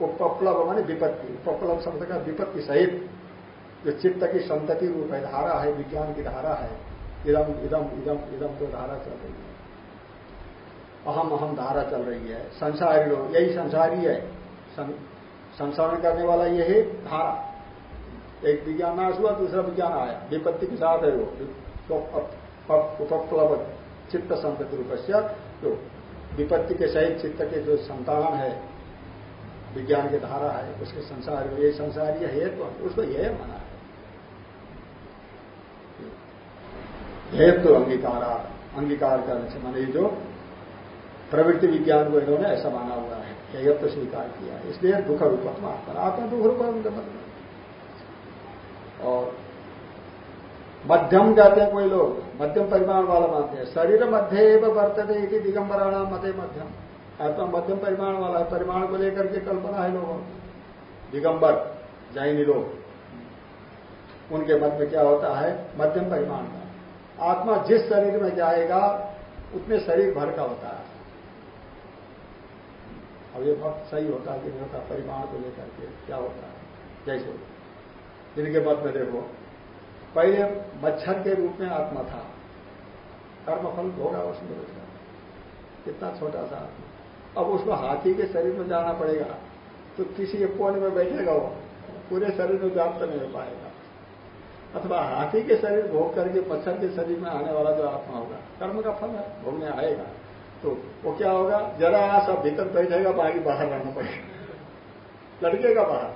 उपप्लव माने विपत्ति, उपप्लव शब्द का विपत्ति सहित। जो चित्त की संतति रूप है, धारा है, विज्ञान की धारा है, इदम इदम इदम इदम तो धारा चल रही है। अहम अहम धारा चल रही है संसारी लोग यही संसारी है। संसारण करने वाला यही धारा। एक विज्ञान नाश हुआ, दूसरा विज्ञान आया। विपत्ति के साथ है वो। उपप्लव चित्त रूप से जो विपत्ति के सहित चित्त के जो संतान है, विज्ञान की धारा है, उसके संसार में ये संसार यह है तो उसको यह माना है। हेतु अंगीकार अंगीकार करने से माने जो प्रवृत्ति विज्ञान को इन्होंने ऐसा माना हुआ है। हेयत्व तो स्वीकार किया। इसलिए दुख रूपत्म आत्मा आत्मा दुख रूप उनके मत में। और मध्यम जाते हैं कोई लोग, मध्यम परिमाण वाला मानते हैं। शरीर मध्य एवं वर्तते दिगंबराणाम मते मध्यम। आत्मा मध्यम परिमाण वाला है, परिमाण को लेकर के कल्पना है लोगों की। दिगंबर जैनी लोग, उनके मत में क्या होता है? मध्यम परिमाण का आत्मा जिस शरीर में जाएगा उतने शरीर भर का होता है। अब ये बहुत सही होता है कि नहीं होता, परिमाण को लेकर के क्या होता है। जैसे जिनके मत में देखो, पहले मच्छर के रूप में आत्मा था। कर्मफल होगा उसमें उसका। कितना छोटा सा आत्मा। अब उसको हाथी के शरीर में जाना पड़ेगा तो किसी एक कोने में बैठेगा वो, पूरे शरीर में व्याप्त नहीं हो पाएगा। अथवा हाथी के शरीर भोग करके मच्छर के शरीर में आने वाला जो आत्मा होगा, कर्म का फल है, भोगने आएगा। तो वो क्या होगा? जरा सब भीतर बैठेगा बाकी बाहर रहना पड़ेगा। लड़केगा बाहर।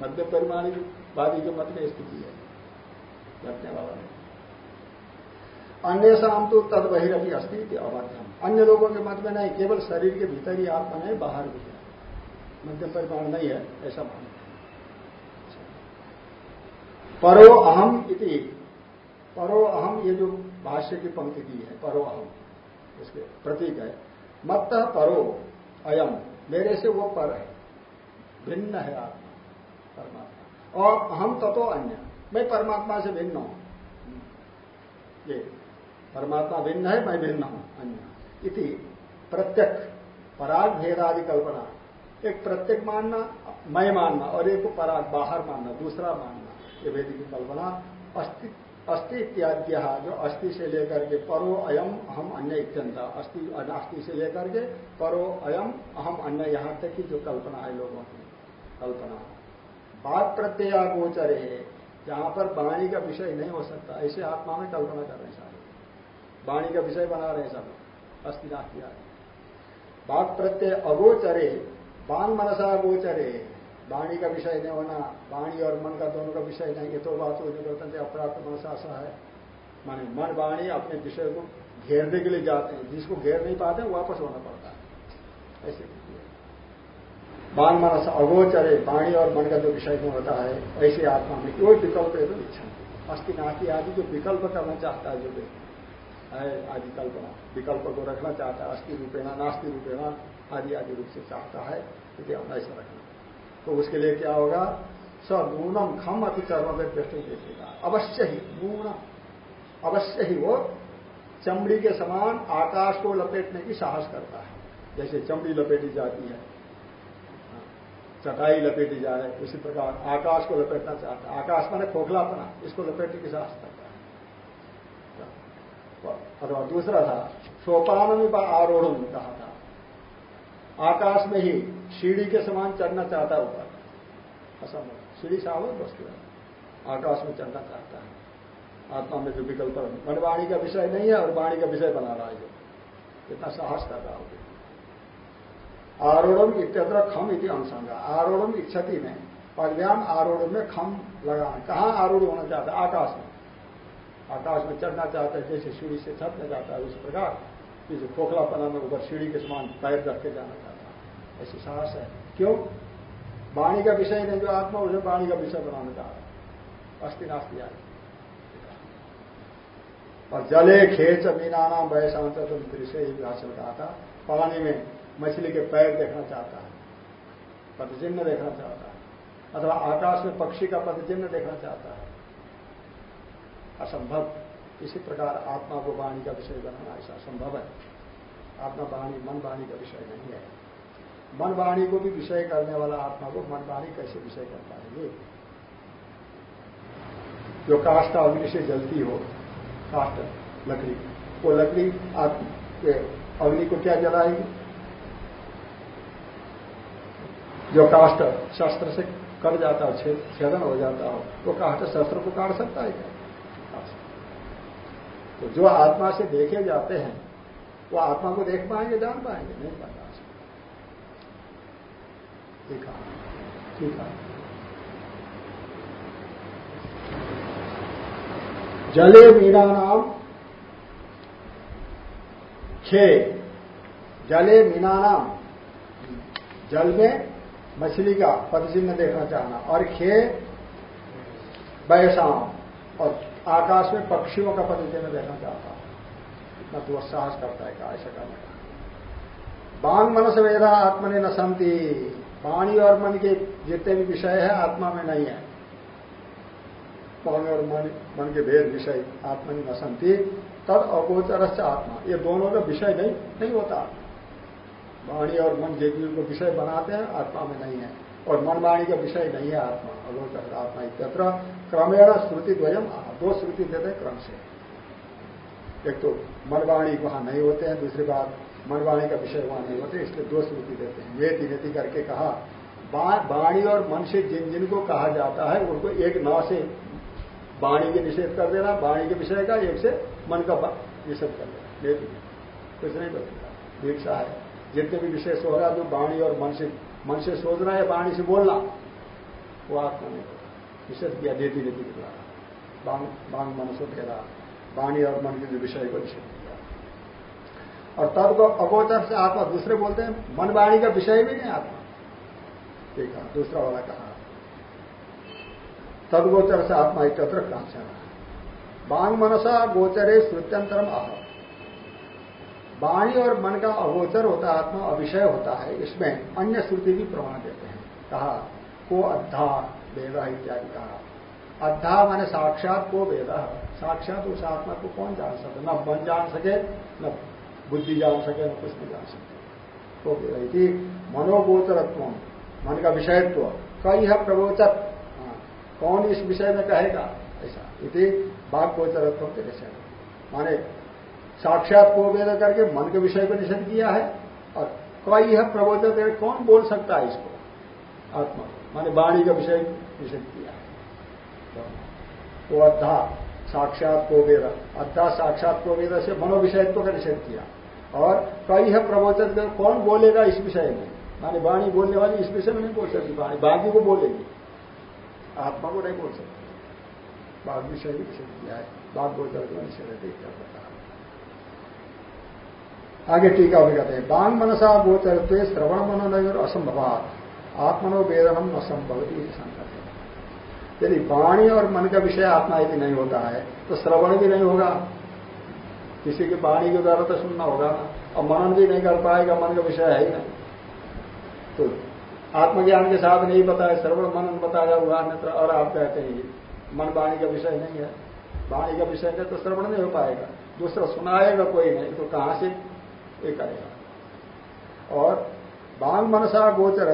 मध्य परिमाणी वादी के मत में स्थिति है। लड़ने वाला नहीं। अन्य शाम तो तद बहिरटी अस्थिति अवध्यम अन्य लोगों के मत में नहीं, केवल शरीर के भीतर ही आत्मा नहीं, बाहर भी है। मध्यम परिमाण नहीं है, ऐसा मान परो अहम इति। परो अहम ये जो भाष्य की पंक्ति की है, परो अहम। इसके प्रतीक है। मत परो, अयम। मेरे से वो पर है। भिन्न है आत्मा, परमात्मा। और अहम ततो अन्य। मैं परमात्मा से भिन्न हूँ। ये, परमात्मा भिन्न है, मैं भिन्न हूँ, अन्य। इति प्रत्यक पराग भेदादि कल्पना। एक प्रत्येक मानना मैं मानना, और एक पराग, बाहर मानना, दूसरा मानना। ये वेद की कल्पना, अस्तित्व अस्थि इत्याद्य। जो अस्थि से लेकर के परो अयम अहम अन्य इत्यंत अस्थि अनास्थि से लेकर के परो अयम अहम अन्य। यहाँ तक की जो कल्पना है लोगों की, कल्पना। बात प्रत्यय गोचर है जहाँ पर वाणी का विषय नहीं हो सकता, ऐसे आत्मा में कल्पना कर रहे हैं सारे। वाणी का विषय बना रहे सब अस्थि नास्ती बात प्रत्यय अगोचरे बान मनसा गोचरे वाणी का विषय नहीं होना, वाणी और मन का दोनों का विषय नहीं ये तो बात हो निवर्तन अप्राप्त मनसा है। माने मन, वाणी अपने विषय को घेरने के लिए जाते हैं। जिसको घेर नहीं पाते, वापस होना पड़ता है। ऐसे मान मनस अगोचरे, वाणी और मन का जो विषय में होता है, ऐसे आत्मा में कोई विकल्प है तो इच्छा अस्थि नास्ती आदि जो विकल्प करना चाहता है, जो व्यक्ति है, आदि कल्पना, विकल्प को रखना चाहता है, अस्थि रूपेणा, नास्ति रूपेणा आदि आदि रूप से चाहता है ऐसा रखना। तो उसके लिए क्या होगा? स नूनम खम अति कर्म में दृष्टि देखेगा अवश्य ही नून अवश्य ही वो चमड़ी के समान आकाश को लपेटने की साहस करता है। जैसे चमड़ी लपेटी जाती है, चटाई लपेटी जाए, उसी प्रकार आकाश को लपेटना चाहता है। आकाश माने खोखलापना, इसको लपेटने की साहस करता है। अथवा दूसरा था सोपान में आरोढ़ कहा था। आकाश में ही सीढ़ी के समान चढ़ना चाहता है ऊपर असंभव सीढ़ी सावध वस्तु है आकाश में चढ़ना चाहता है। आत्मा में जो विकल्प मन वाणी का विषय नहीं है और वाणी का विषय बना रहा है जो। इतना साहस कर रहा होगी। आरोड़म इत्यत्र खम इति अनुसंग। आरोड़म इच्छति में पदव्याम आरोड़ में खम लगाना कहाँ आरूढ़ होना चाहता है? आकाश में। आकाश में चढ़ना चाहता है, जैसे सीढ़ी से छपना जाता है, उस प्रकार। जो खोखलापना में ऊपर सीढ़ी के समान पैर रख के जाना चाहता ऐसी साहस है। क्यों? वाणी का विषय नहीं, जो आत्मा उसे वाणी का विषय बनाना चाह रहा अस्थि नास्ती आदि। और जले खेच मीना नाम वयसांत दृश्य ही भाषण कहा था पानी में मछली के पैर देखना चाहता है। पदचिन्ह देखना चाहता है। अथवा आकाश में पक्षी का पदचिन्ह देखना चाहता है। असंभव। इसी प्रकार आत्मा को वाणी का विषय बनाना ऐसा संभव है। आत्मा वाणी, मन वाणी का विषय नहीं है। मन वाणी को भी विषय करने वाला आत्मा को मन वाणी कैसे विषय कर पाएँगे? जो काष्ट अग्नि से जलती हो काष्ट लकड़ी, वो लकड़ी अग्नि को क्या जलाएगी? जो काष्ट शस्त्र से कट जाता हो छेदन हो जाता हो, वो काष्ट शस्त्र को काट सकता है क्या? तो जो आत्मा से देखे जाते हैं, वो आत्मा को देख पाएँगे, जान पाएँगे, नहीं पता। देखा ठीक है। जले मीना नाम खे जले मीना नाम, जल में मछली का पदचिन्ह देखना चाहना। और खे वैसाम और आकाश में पक्षियों का परिचय देखना चाहता हूँ। इतना तो साहस करता है क्या ऐसा करने का बांग मनस वेदा, आत्मा ने न संति पानी और मन के जितने भी विषय है, आत्मा में नहीं है। पानी और मन मन के भेद विषय, आत्मा ने न संति तद अगोचर से आत्मा। ये दोनों का विषय नहीं नहीं होता। वाणी और मन जितने को विषय बनाते हैं, आत्मा में नहीं है। और मन वाणी का विषय नहीं है आत्मा अगोचर आत्मा इत्यत्र। क्रमेण श्रुति द्वयम दो श्रुति देते क्रम से। एक तो मनवाणी वहाँ नहीं होते हैं, दूसरी बात मनवाणी का विषय वहाँ नहीं होते, इसलिए दो श्रुति देते हैं। ये तिनेति करके कहा वाणी और मन से जिन जिनको कहा जाता है, उनको एक नौ से वाणी के निषेध कर देना, वाणी के विषय का एक से मन का निषेध कर देना। कुछ नहीं बचेगा। दीक्षा है। जितने भी विशेष हो रहा है जो वाणी और मन से मन से सोचना या वाणी से बोलना वो आत्मा नहीं होगा निषेध किया देती नीति के द्वारा बांग मनसो भेदा वाणी और मन के विषय को निषेध किया। और तब को अगोचर से आत्मा दूसरे बोलते हैं। मन वाणी का विषय भी नहीं, आत्मा। ठीक है, दूसरा वाला कहा। तदगोचर से आत्मा एकत्र कांक्षा बांग मनसा गोचरे श्रुत्यंतरम आह वाणी और मन का अगोचर होता आत्मा अविषय होता है इसमें अन्य श्रुति भी प्रमाण देते हैं। कहा को अद्धा वेद इत्यादि कहा। अद्धा माने साक्षात को वेद। साक्षात उस आत्मा को कौन जान सके? न मन जान सके न बुद्धि जान सके न कुछ नहीं जान सके। को वेद मनोगोचरत्व मन का विषयत्व। कई है प्रवोचक हाँ, कौन इस विषय में कहेगा? ऐसा। इति बाघ गोचरत्व के विषय। माने साक्षात को वेद करके मन के विषय को निषेध किया है और कई है प्रबोधक कौन बोल सकता है इसको? आत्मा माने वाणी का विषय निषेध किया है। तो अद्धा साक्षात को वेद, अद्धा साक्षात को वेद से मनोविषयत्व का निषेध किया। और कई है प्रवचन कौन बोलेगा इस विषय में? माने वाणी बोलने वाली इस विषय में नहीं बोल सकती वाणी बाकी को बोलेगी। आत्मा को नहीं बोल सकती। बाघ विषय भी निषेध किया है। बाघ को निषेध क्या आगे टीका भी कहते हैं। बांग मनसा गोचर तो श्रवण मनोनय और असंभवात आत्मनो संकट यदि वाणी और मन का विषय आत्मा यदि नहीं होता है तो श्रवण भी नहीं होगा। किसी की वाणी के द्वारा तो सुनना होगा। ना और मनन भी नहीं कर पाएगा, मन का विषय है ही नहीं। तो आत्मज्ञान के साथ नहीं बताया, श्रवण मनन बताया अन्यत्र और आप कहते हैं मन वाणी का विषय नहीं है। वाणी का विषय है तो श्रवण नहीं हो पाएगा। दूसरा सुनाएगा कोई नहीं तो कहाँ से ये करेगा। और बांग मनसा गोचर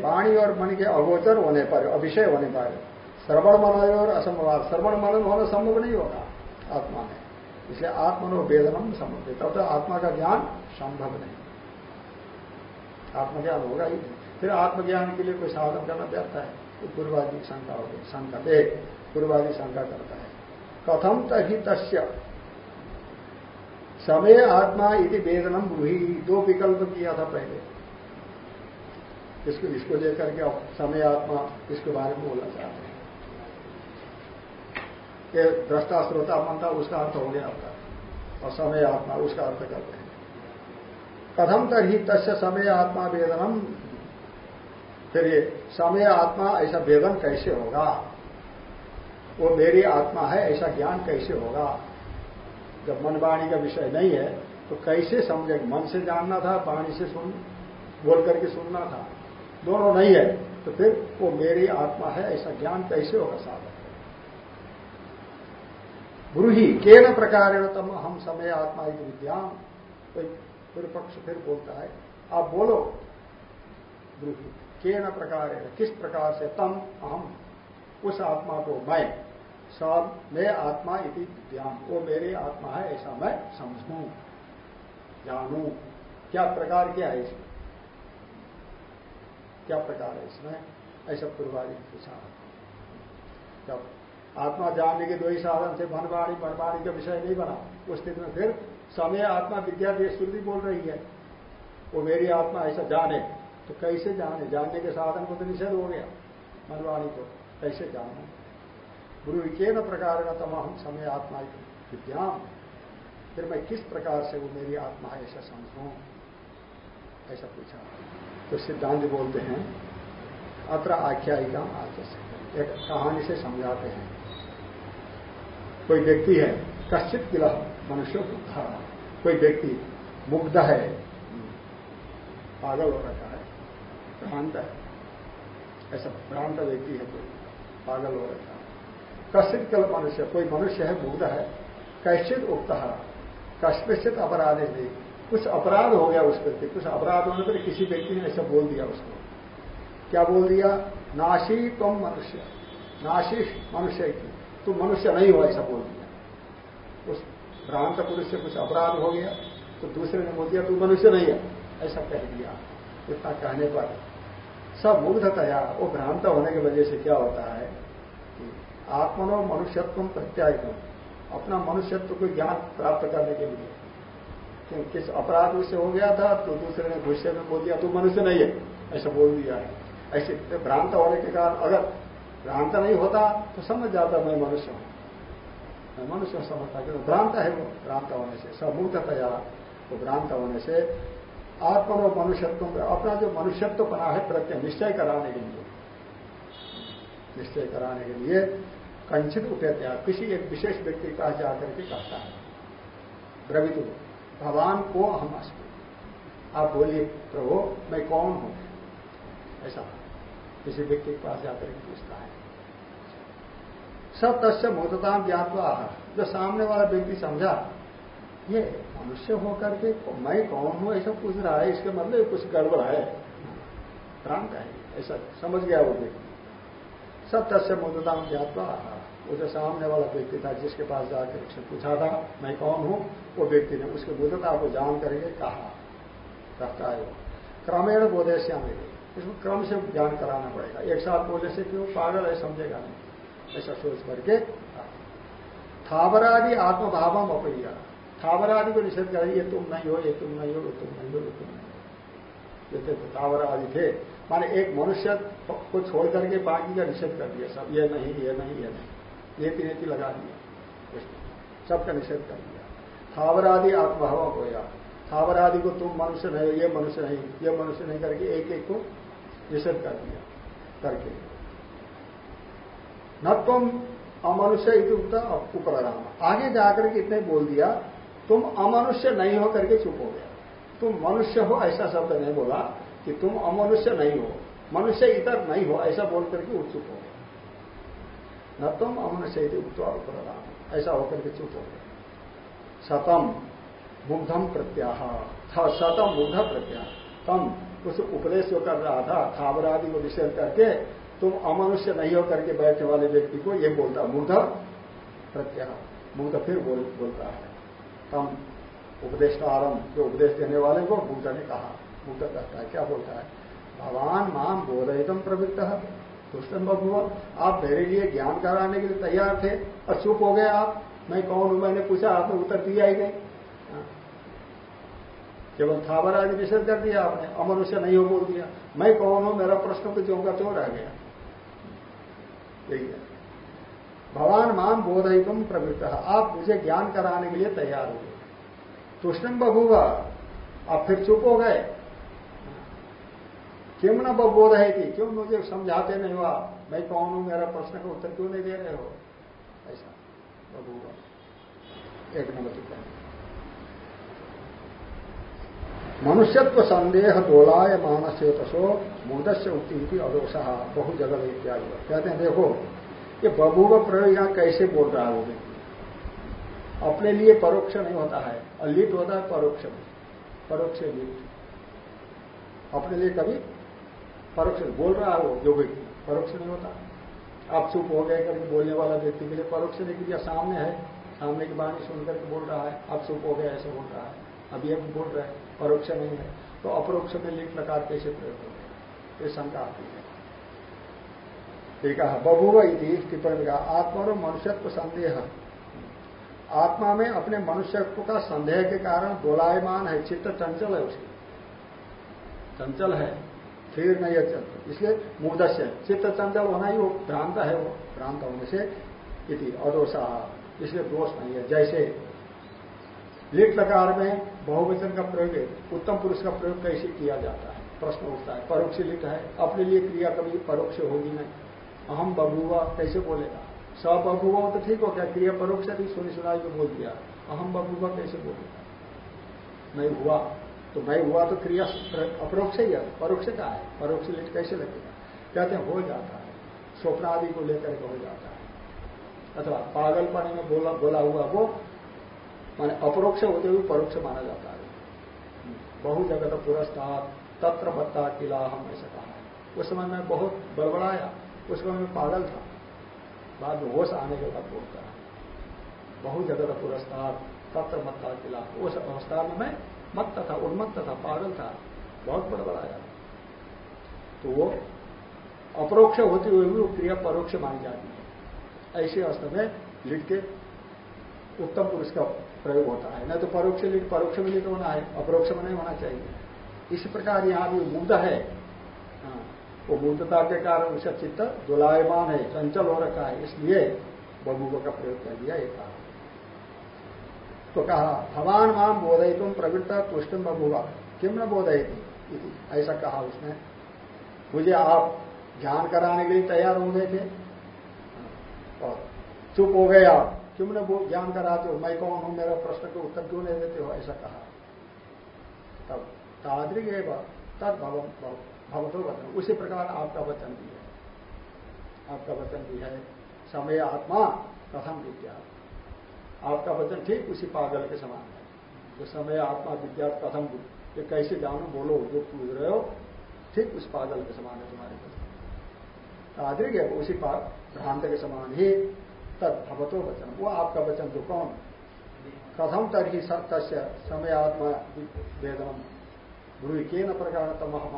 वाणी और मन के अगोचर होने पर अभिषय होने पर, श्रवण मन और असंभव श्रवण मनन होना संभव नहीं होगा, आत्मा में। इसलिए आत्मनो वेदनम संभव तब तो आत्मा का ज्ञान संभव नहीं। आत्मज्ञान होगा ही फिर आत्मज्ञान के लिए कोई साधन करना चाहता है तो पूर्वाधिक शंका होगी। शंका एक पूर्वाधिक शंका करता है। कथम तही तस्य समय आत्मा इति वेदनम ब्रूही। दो विकल्प किया था पहले। इसको इसको लेकर के अब समय आत्मा इसके बारे में बोलना चाहते हैं। ये दृष्टा श्रोता मन था उसका अर्थ हो गया आपका। और समय आत्मा, उसका अर्थ करते हैं। कथम तर ही तस्य समय आत्मा वेदनम फिर ये, समय आत्मा ऐसा वेदन कैसे होगा? वो मेरी आत्मा है, ऐसा ज्ञान कैसे होगा? जब मन वाणी का विषय नहीं है तो कैसे समझे? मन से जानना था, वाणी से सुन, बोल करके सुनना था। दोनों नहीं है तो फिर वो मेरी आत्मा है, ऐसा ज्ञान कैसे होगा साधक? ब्रूही के न प्रकार तम हम समय आत्मा एक विद्यान फिर पक्ष फिर बोलता है, आप बोलो। ब्रूही के न प्रकार किस प्रकार से तम अहम, उस आत्मा को मैं सब मैं आत्मा इति ज्ञान। वो मेरी आत्मा है, ऐसा मैं समझू जानू। क्या प्रकार क्या है इसमें? क्या प्रकार है इसमें? ऐसा पूर्वादि पूछा जब आत्मा जानने के दो ही साधन से मनवाणी मनवाणी का विषय नहीं बना, उस स्थिति में फिर समय आत्मा विद्या श्रुति बोल रही है। वो मेरी आत्मा ऐसा जाने। तो कैसे जाने? जानने के साधन को तो निषेध हो गया मनवाणी को। कैसे जाने? गुरु के न प्रकार का तम हम समय आत्मा विद्याम फिर मैं किस प्रकार से वो मेरी आत्मा ऐसा समझू? ऐसा पूछा। तो सिद्धांत बोलते हैं, अत्र आख्यायिका आख्या से एक कहानी से समझाते हैं। कोई व्यक्ति है, कश्चित किला मनुष्य बुद्धा कोई व्यक्ति मुग्ध है, पागल हो रखा है, भ्रांत है। ऐसा भ्रांत व्यक्ति है कोई, पागल हो रखा है। कश्चित कल मनुष्य, कोई मनुष्य है, मुग्ध है, कैश्चित उक्त कश्चित अपराध नहीं कुछ अपराध हो गया उस व्यक्ति, कुछ अपराध होने पर किसी व्यक्ति ने ऐसा बोल दिया उसको। क्या बोल दिया? नाशी तुम मनुष्य। नाशी मनुष्य की तुम मनुष्य नहीं हो ऐसा बोल दिया। उस भ्रांत पुरुष से कुछ अपराध हो गया तो दूसरे ने बोल दिया, तू मनुष्य नहीं है। ऐसा कह दिया। इतना कहने पर सब मुग्धतया, वो भ्रांत होने की वजह से क्या होता है? आत्मनो मनुष्यत्व प्रत्यायित, अपना मनुष्यत्व को ज्ञान प्राप्त करने के लिए। क्योंकि किस अपराध उससे हो गया था तो दूसरे ने गुस्से में बोल दिया, तू मनुष्य नहीं है। ऐसा बोल दिया है। ऐसे भ्रांत होने के कारण अगर भ्रांत नहीं होता तो समझ जाता, मैं मनुष्य हूँ। मैं मनुष्य समझता क्योंकि भ्रांत है वो, भ्रांत होने से समूर्तया वो भ्रांत होने से आत्मनो मनुष्यत्व अपना जो मनुष्यत्व बना है, प्रत्यय निश्चय कराने के लिए। निश्चय कराने के लिए कंचित उपेत्या किसी एक विशेष व्यक्ति का जाकर के कहता है द्रवित भगवान को हम अस्मि आप बोलिए, प्रभु, मैं कौन हूँ? ऐसा किसी व्यक्ति के पास जाकर के पूछता है। सब तस्य मूर्तता ज्ञातवा जो सामने वाला व्यक्ति समझा, ये मनुष्य होकर के मैं कौन हूँ? ऐसा पूछ रहा है। इसके मतलब कुछ गड़बड़ है। भ्रांत है। ऐसा समझ गया वो व्यक्ति। सब तस्य मूर्तता ज्ञातवा वो जो सामने वाला व्यक्ति था जिसके पास जाकर उसने पूछा था, मैं कौन हूँ? वो व्यक्ति ने उसके बुद्धता को जान करके कहा कहता है वो। क्रमेण बोधे श्यामे इसको क्रम से ज्ञान कराना पड़ेगा। एक साथ बोलने से क्यों? पागल है, समझेगा नहीं। ऐसा सोच करके थावरादि आत्मभावम अपरिया। थावरादि को निषेध कर, ये तुम नहीं हो, ये तुम नहीं हो, ये तुम नहीं हो, ये तुम नहीं हो। ये देखो थावर आदि थे। माने एक मनुष्य को छोड़ करके बाकी का निषेध कर दिया सब, ये नहीं ये नहीं ये नहीं। नीति नीति लगा दिया। सबका निषेध कर दिया। थावरादि आत्मभाव हो गया थावरादि को तुम मनुष्य नहीं, ये मनुष्य नहीं, ये मनुष्य नहीं करके एक एक को निषेध कर दिया, करके। न तुम अमनुष्य उपराम। आगे जाकर के इतने बोल दिया, तुम अमनुष्य नहीं हो करके चुप हो गया। तुम मनुष्य हो, ऐसा शब्द नहीं बोला कि तुम अमनुष्य नहीं हो। मनुष्य इतर नहीं हो, ऐसा बोल करके उत्सुक हो न तुम अमन अमनुष्य उपराम ऐसा होकर के चुप हो गया। सतम मुग्धम प्रत्याह। शतम मुग्ध प्रत्याह। तम उस उपदेश जो कर रहा था खाबरादि को निषेध करके तुम अमनुष्य नहीं हो करके बैठने वाले व्यक्ति को ये बोलता मुग्ध प्रत्याह। मुग्ध फिर बोल, बोलता है। तम उपदेशारंभ जो उपदेश देने वाले को मुग्ध ने कहा। मुग्ध कहता है क्या बोलता है? भगवान माम बोधयतम प्रवृत्त। दुष्टन बबुआ आप मेरे लिए ज्ञान कराने के लिए तैयार थे और चुप हो गए आप। मैं कौन हूँ? मैंने पूछा, आपने उत्तर दिया ही नहीं। केवल थावर आदि निषेध कर दिया आपने, अमनुष्य नहीं हो बोल दिया। मैं कौन हूँ? मेरा प्रश्न तो जो का चो रह गया। है। भगवान मान बोधयितुम प्रवृत्त। आप मुझे ज्ञान कराने के लिए तैयार हो गए। तुष्णम बबूगा आप फिर चुप हो गए। क्यों न बोध है थी क्यों मुझे समझाते नहीं हुआ मैं कौन हूँ? मेरा प्रश्न का उत्तर क्यों नहीं दे रहे हो? ऐसा। बबूगा एक नंबर टिप्पणी। मनुष्यत्व संदेह दोलाय मानस्य तसो मूदस्य उक्ति अदोष। बहु जगह इत्यादि। कहते हैं, देखो, ये बबूव प्रयोग यहाँ कैसे बोल रहा है वो व्यक्ति? अपने लिए परोक्ष नहीं होता है। और लिट होता है परोक्ष। परोक्ष लिट अपने लिए कभी परोक्ष बोल रहा है वो, जो व्यक्ति परोक्ष नहीं होता। आप चुप हो गए करके बोलने वाला व्यक्ति के लिए परोक्ष नहीं क्रिया सामने है। सामने की बाणी सुनकर के बोल रहा है, आप चुप हो गए, ऐसे बोल रहा है। अभी अब बोल रहे हैं, परोक्ष नहीं है। तो अपरोक्ष में लिट लकार कैसे प्रयोग हो? गए ये शंका आती है। ठीक है बबुव इति टिप्पणी का आत्मा और मनुष्यत्व संदेह। आत्मा में अपने मनुष्यत्व का संदेह के कारण दोलायमान है, चित्त चंचल है उसकी। चंचल है। फिर नहीं है चंचल इसलिए मूर्दस्य चित्त चंचल होना ही वो भ्रांत है वो, भ्रांत होने से इति अदोषा। इसलिए दोष नहीं है। जैसे लिट लकार में बहुवचन का प्रयोग उत्तम पुरुष का प्रयोग कैसे किया जाता है? प्रश्न उठता है, परोक्ष लिट है, अपने लिए क्रिया कभी परोक्ष होगी नहीं। अहम बबुआ कैसे बोलेगा? स बबुआ तो ठीक हो क्या क्रिया परोक्ष भी सुनी सुनाई को बोल दिया। अहम बबुआ कैसे बोलेगा? नहीं हुआ। तो मैं हुआ तो क्रिया अपरोक्ष ही है, परोक्ष का है, परोक्ष कैसे लगेगा? कहते हैं, हो जाता है। स्वप्न आदि को लेकर के हो जाता है। अथवा पागलपने में बोला बोला हुआ वो, माने अपरोक्ष होते हुए परोक्ष माना जाता है। बहु जगत पुरस्कार तत्र बत्ता किला, हम ऐसा कहा है। उस समय मैं बहुत बड़बड़ाया, उस समय मैं पागल था। बाद में होश आने के बाद बोलता बहु जगत पुरस्कार तत्र मत्ता किला। उस अवस्था में मैं मत था उन्मत्त था पागल था बहुत बड़बड़ाया तो वो अपरोक्ष होती हुई भी वो क्रिया परोक्ष मानी जाती है। ऐसे अवस्था में लिख के उत्तम पुरुष का प्रयोग होता है। न तो परोक्ष लिट परोक्ष में लिट होना है अपरोक्ष में नहीं होना चाहिए। इस प्रकार यहाँ भी मुग्ध है। हाँ, वो मुग्धता के कारण उसका चित्त दुलायमान है चंचल हो रखा है। इसलिए बबुआ का प्रयोग कर दिया एक कारण तो कहा भगवान माम बोधय तुम प्रवृत्ता तुष्टम बबुआ किम न बोधय ऐसा कहा उसने। मुझे आप ज्ञान कराने के लिए तैयार हो गए थे और, चुप हो गए आप। क्यों न ज्ञान कराते हो? मैं कौन हूँ? मेरा प्रश्न का उत्तर क्यों नहीं देते हो? ऐसा कहा। तब ताद्रिक एवं तद भवतो वचन। उसी प्रकार आपका वचन भी है। आपका वचन भी है, समय आत्मा प्रथम विद्या? आपका वचन ठीक उसी पागल के समान है। जो समय, आत्मा, विद्या कथम ये कैसे जानो, बोलो, जो पूछ रहे हो, ठीक उस पागल के समान है तुम्हारे वचन। ताद्रिक है उसी भ्रांत के समान ही तद वचन। वो आपका वचन जो कौन? कथम तरही तस्य समय, आत्मा, वेदनम। ब्रूहि के न प्रकार तम हम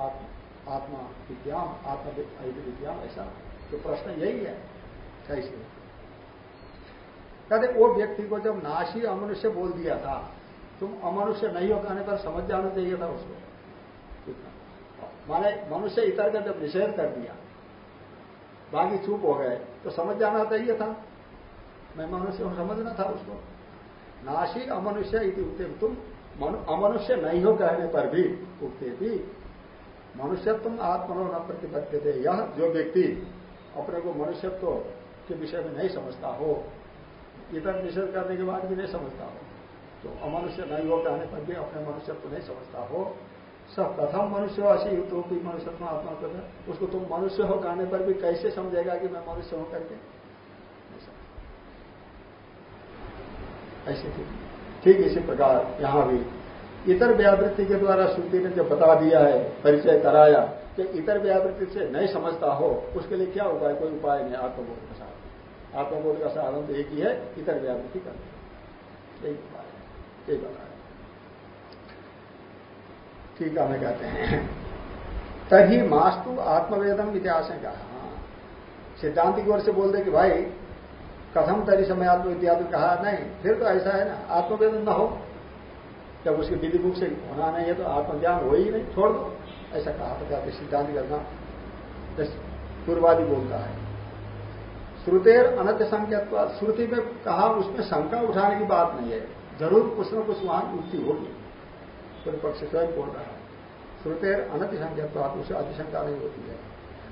आत्मा विद्याम आत्मा विद्याम, ऐसा। तो प्रश्न यही है। कैसे कहते वो व्यक्ति को जब नाशी अमनुष्य बोल दिया था, तुम अमनुष्य नहीं हो कहने पर समझ जाना चाहिए था उसको। माने मनुष्य इतर का जब निषेध कर दिया, बाकी चुप हो गए तो समझ जाना चाहिए था। मैं मनुष्य हूँ, समझना था उसको। नाशी अमनुष्य इति तुम अमनुष्य नहीं हो कहने पर भी उगते भी मनुष्य तुम आत्मनो न प्रतिबद्ध थे यह जो व्यक्ति अपने को मनुष्यत्व के विषय में नहीं समझता हो इतर निषेध करने के बाद भी नहीं समझता हो। तो अमनुष्य नहीं हो कहने पर भी अपने मनुष्यत्व नहीं समझता हो। सब प्रथम मनुष्य असी तो भी मनुष्यत्व आत्मा कर उसको तुम मनुष्य हो कहने पर भी कैसे समझेगा कि मैं मनुष्य हूँ करके? ऐसे ठीक इसी प्रकार यहाँ भी। इतर व्यावृत्ति के द्वारा श्रुति ने जो बता दिया है, परिचय कराया, कि इतर व्यावृत्ति से नहीं समझता हो, उसके लिए क्या उपाय? कोई उपाय नहीं, आत्मबोध साधन आत्मबोध का साधन तो एक ही है इतर व्यावृत्ति करना यही उपाय है। ठीक है, हमें कहते हैं। तभी मास्तु आत्मवेदम इतिहास है। कहा सिद्धांत की ओर से बोलते कि भाई, कथम तरी समय आत्म इत्यादि कहा, नहीं, फिर तो ऐसा है ना, आत्मवेदन न हो। जब उसके विधि मुख से होना नहीं है तो आत्मज्ञान हो ही नहीं, छोड़ दो। ऐसा कहा तो कहते सिद्धांत करना पूर्वादि बोलता है। श्रुतेर अनत संख्यत्व श्रुति में कहा उसमें शंका उठाने की बात नहीं है। ज़रूर कुछ न कुछ वहाँ युक्ति होगी। पक्ष स्वयं बोल रहा है। श्रुतेर अनति संख्यत्व उसे अतिशंका नहीं होती है।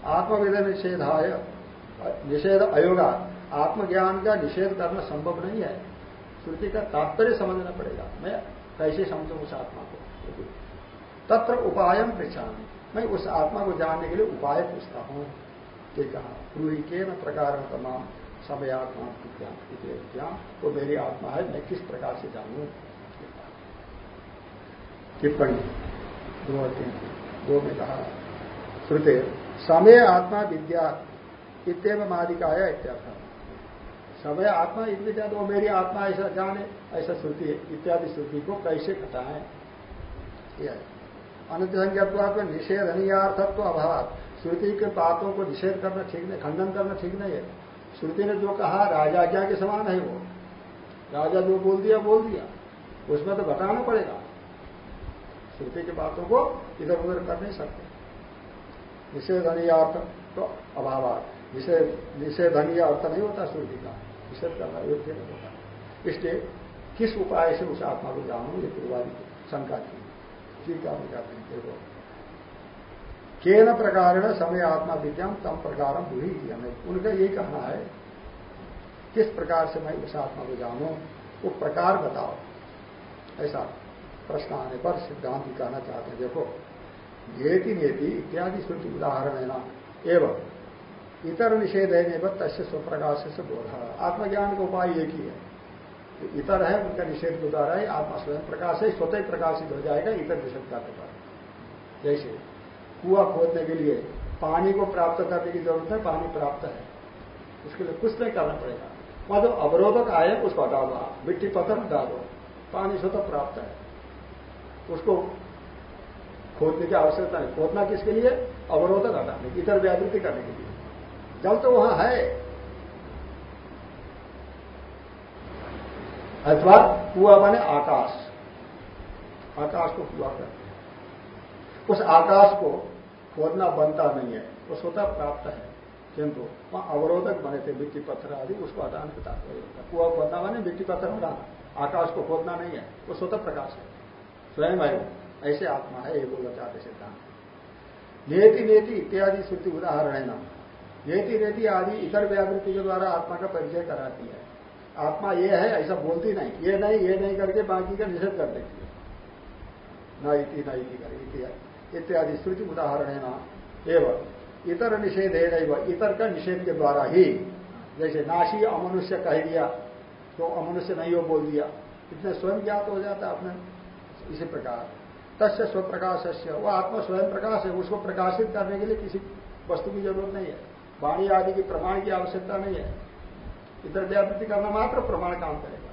आत्मवेदन निषेधाय निषेध अयोगा, आत्मज्ञान का निषेध करना संभव नहीं है। श्रुति का तात्पर्य समझना पड़ेगा। मैं कैसे समझू उस आत्मा को? तत्र उपाय पृछा मैं उस आत्मा को जानने के लिए उपाय पूछता हूँ। के न प्रकार तमाम समय आत्मा ज्ञान वो मेरी आत्मा है, मैं किस प्रकार से जानू? टिप्पणी, दो तीन दो में कहा, श्रुते, समय, आत्मा, विद्या इतव मादिकाया इत्यर्थ समय, आत्मा इतनी वो मेरी आत्मा ऐसा जाने, ऐसा श्रुति इत्यादि श्रुति को कैसे घटाएँ? अनित संज्ञात्वाद में निषेधनीयार्थत्व अभाव। श्रुति के बातों को निषेध करना ठीक नहीं, खंडन करना ठीक नहीं है। श्रुति ने जो कहा, राजा क्या के समान है वो? राजा जो बोल दिया बोल दिया। उसमें तो घटाना पड़ेगा। श्रुति की बातों को इधर उधर कर नहीं सकते। निषेधनीय अर्थ तो अभाव निषेधनीय अर्थ नहीं होता श्रुति का। निषेध करना योग्य नहीं होता। इसलिए किस उपाय से उस आत्मा को जानू, ये पूर्वादि शंका की ठीक है, हम कहते हैं। केन प्रकार समय आत्मा विद्याम तम प्रकार बुरी की उनका यही कहना है, किस प्रकार से मैं उस आत्मा को जानू, वो प्रकार बताओ। ऐसा प्रश्न आने पर सिद्धांत कहना चाहते हैं, देखो, नेति नेति इत्यादि श्रुति उदाहरण है ना। एवं इतर निषेध है नहीं तस्य स्वप्रकाश से बोधा। आत्मज्ञान का उपाय एक ही है। जो इतर है, उनका निषेध के द्वारा ही, आत्मा स्वयं प्रकाश है, स्वतः प्रकाशित हो जाएगा, इतर निषेध का पर जैसे कुआ खोदने के लिए पानी को प्राप्त करने की ज़रूरत है, पानी प्राप्त है। उसके लिए कुछ नहीं करना पड़ेगा। वहाँ जो अवरोधक आए, उसको हटा दो मिट्टी पत्थर दो। पानी स्वतः प्राप्त है। उसको खोदने की आवश्यकता नहीं। खोदना किसके लिए? अवरोधक हटाने इतर व्यावृत्ति करने के लिए। जल तो वहाँ है। अथवा कुआ माने आकाश। आकाश को कुआ करते हैं। उस आकाश को खोदना बनता नहीं है, वो स्वतः प्राप्त है। किंतु वहाँ अवरोधक बने थे, मिट्टी पत्थर आदि, उसको हटाने के तात्पर्य होता कुआ खोदना बने, मिट्टी पत्थर हटाना आकाश को खोदना नहीं है, वो स्वतः प्रकाश है। स्वयं है, ऐसे आत्मा है, ये बोलना चाहते सिद्धांत। नेति नेति इत्यादि श्रुति उदाहरण है ना नेति रेति आदि इतर व्यावृत्ति के द्वारा आत्मा का परिचय कराती है। आत्मा ये है, ऐसा बोलती नहीं। ये नहीं ये नहीं करके बाकी का निषेध कर देती है। न इति न इति कर इत्यादि श्रुति उदाहरण है ना एवं। इतर निषेध है नहीं इतर का निषेध के द्वारा ही। जैसे नाशी अमनुष्य कह दिया तो अमनुष्य नहीं हो बोल दिया। इतने स्वयं ज्ञात हो जाता है अपने इसी प्रकार। तस्य स्वप्रकाश वह आत्मा स्वयं प्रकाश है, उसको प्रकाशित करने के लिए किसी वस्तु की ज़रूरत नहीं है। वाणी आदि की प्रमाण की आवश्यकता नहीं है। इधर व्यावृत्ति करना मात्र प्रमाण काम करेगा।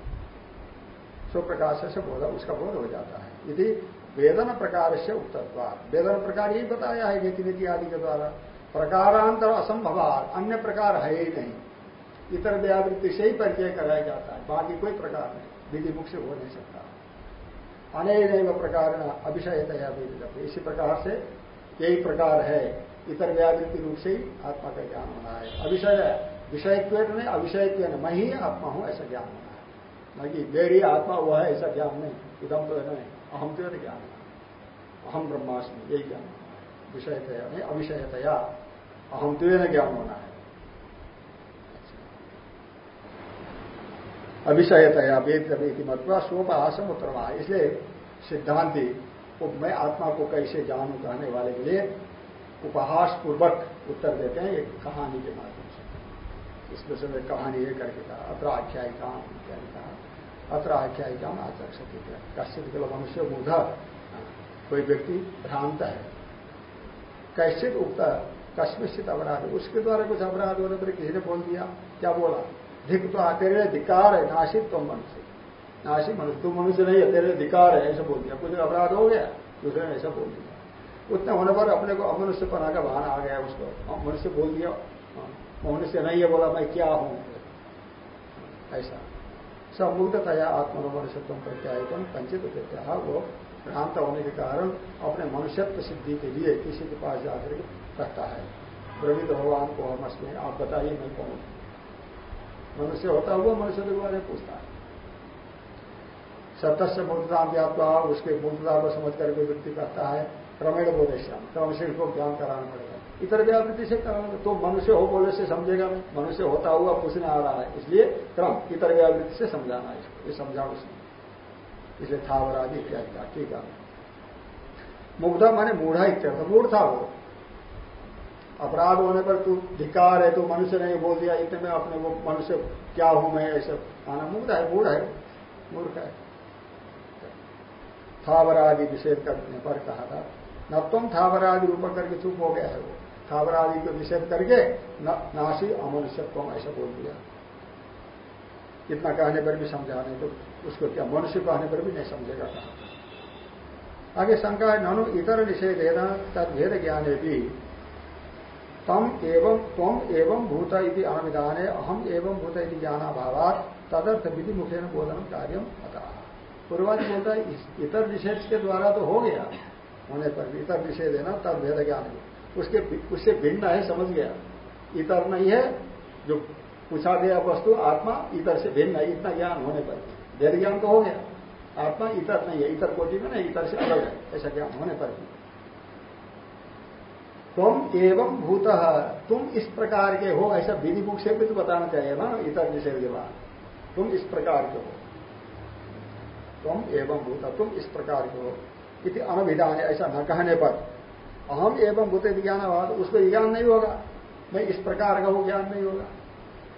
स्वप्रकाश से बोध उसका बोध हो जाता है। यदि वेदन प्रकार से उत्तर वेदन प्रकार यही बताया है नीति आदि के द्वारा। प्रकारांतर असंभव अन्य प्रकार है ही नहीं। इतर व्यावृत्ति से ही परिचय कराया जाता है, बाकी कोई प्रकार नहीं, विधि मुख से हो नहीं सकता। अनेक प्रकार अभिषयतया वेदित इसी प्रकार से यही प्रकार है, इतर व्यावृत्ति रूप से ही आत्मा का ज्ञान होना है। अभिषय विषयत्व नहीं अभिषयत्व मैं ही आत्मा हूँ, ऐसा ज्ञान होना है। बाकी मेरी आत्मा हुआ है, ऐसा ज्ञान नहीं इदम तो नहीं अहम तो ज्ञान अहम ब्रह्मास्मि यही ज्ञान। विषयतया नहीं अविषयतया अहम तो ज्ञान होना है अभिषयतया वेद वेदी मतवा स्वोपहासम उत्तरमा इसलिए सिद्धांति मैं आत्मा को कैसे जानू कहने वाले के लिए उपहास पूर्वक उत्तर देते हैं एक कहानी के माध्यम से। इसमें से कहानी ये करके कहा अत्र आख्यायिका, इत्यादि कहा। अत्र आख्यायिका में आचर्षित कश्चित कल मनुष्य मूढ़ कोई व्यक्ति भ्रांत है। कैश्चित उक्त, कश्मिश्चित अपराध, उसके द्वारा कुछ अपराध होने पर किसी ने बोल दिया क्या बोला? धिक तो तेरे धिकार है नाशित तुम मनुष्य। नाशिक मनुष्य तुम मनुष्य नहीं है, तेरे धिकार है, ऐसा बोल दिया। कुछ अपराध हो गया, दूसरे ने ऐसा बोल दिया। उतने होने पर अपने को अमनुष्य पना का बहाना आ गया उसको। मनुष्य बोल दिया मनुष्य नहीं है, बोला, मैं क्या हूँ? ऐसा। सब मुग्धतया आत्मनो मनुष्यत्व प्रत्यायतम पंचित प्रत्याह वो भ्रांत होने के कारण अपने मनुष्यत्व सिद्धि के लिए किसी के पास जाकर कहता है। ब्रवित भगवान को हम असमें आप बताइए मैं कौन मनुष्य होता हुआ मनुष्य के बारे में पूछता है। सत्य से मूर्तदान व्याप्ता उसके मूर्तदा को समझ करके व्यक्ति कहता है। क्रमेण बोधेश्याम क्रम को ज्ञान कराना पड़ेगा इतर व्यावृत्ति से तो मनुष्य हो बोले से समझेगा नहीं। मनुष्य होता हुआ कुछ पूछने आ रहा है, इसलिए क्रम, इतर व्यावृत्ति से समझाना है। इसको ये समझा उसने इसलिए थावर आदि इत्यादि का ठीक है। मुग्धा माने मूढ़ा इत्यर्थ, मूढ़ था वो। अपराध होने पर तू धिकार है तो मनुष्य ने बोल दिया, इतने में अपने वो मनुष्य क्या हूँ मैं, ऐसे। माना मुग्ध है, मूढ़ है, मूर्ख है। थावरादि निषेध करने पर कहा था न तुम थावरादि रूप करके चुप हो गया है वो। थावरादि को निषेध करके नाशी अमनुष्यत्व ऐसा बोल दिया। इतना कहने पर भी समझाने तो उसको क्या मनुष्य कहने पर भी नहीं समझेगा कहा आगे शंका है, ननु इतर निषेध है न तद ज्ञान भी, तम एवं तम एवं भूत इति अनविधाने, अहम एवं भूत इति ज्ञानाभावात, तदर्थ विधि मुखेन बोधन कार्यम अतः। पूर्वाज बोलता है इतर निषेध के द्वारा तो हो गया। होने पर भी इतर निषेध है ना तब भेद ज्ञान उसके उससे भिन्न है, समझ गया। इतर नहीं है, जो पूछा गया वस्तु, आत्मा, इतर से भिन्न है, इतना ज्ञान होने पर। भेद ज्ञान तो हो गया। आत्मा इतर नहीं है, इतर कोटि में नहीं, इतर से अलग है, ऐसा ज्ञान होने पर भी। तुम एवं भूत, तुम इस प्रकार के हो, ऐसा विधि मुख से भी तो बताना चाहिए ना, इतर के बाद तुम इस प्रकार के हो। तुम एवं भूत, तुम इस प्रकार के हो। इति अनभिधान ऐसा न कहने पर। अहम एवं भूत ज्ञान बाद उसको ज्ञान नहीं होगा। मैं इस प्रकार का हूँ ज्ञान नहीं होगा।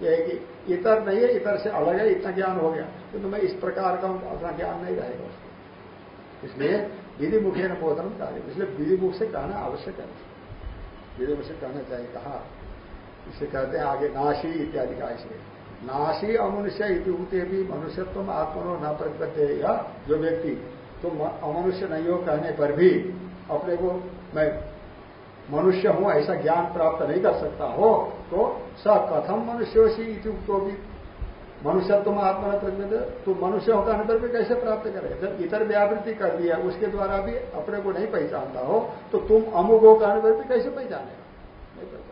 यह है कि इतर नहीं है, इतर से अलग है, इतना ज्ञान हो गया। किंतु तो मैं इस प्रकार का हूँ, अपना ज्ञान नहीं रहेगा उसको। इसलिए विधि मुखे न बोधन कार्य इसलिए विधि मुख से कहना आवश्यक है। विधि मुख से कहना चाहिए, कहा, इसे कहते हैं आगे, नाशी इत्यादि का ऐसे नाशी अमनुष्य इति भी मनुष्यत्व आत्मनो न प्रतिपत्ति जो व्यक्ति तुम अमनुष्य नहीं हो कहने पर भी अपने को मैं मनुष्य हूँ, ऐसा ज्ञान प्राप्त नहीं कर सकता हो तो स कथम मनुष्योशी इतुक्तो भी। मनुष्यत्व आत्मा प्रतिबद्ध तो मनुष्य हो कहने पर भी कैसे प्राप्त करे? जब इतर व्यावृत्ति कर दिया उसके द्वारा भी अपने को नहीं पहचानता हो तो तुम अमुक हो कहने पर भी कैसे पहचानेगा? नहीं पहचान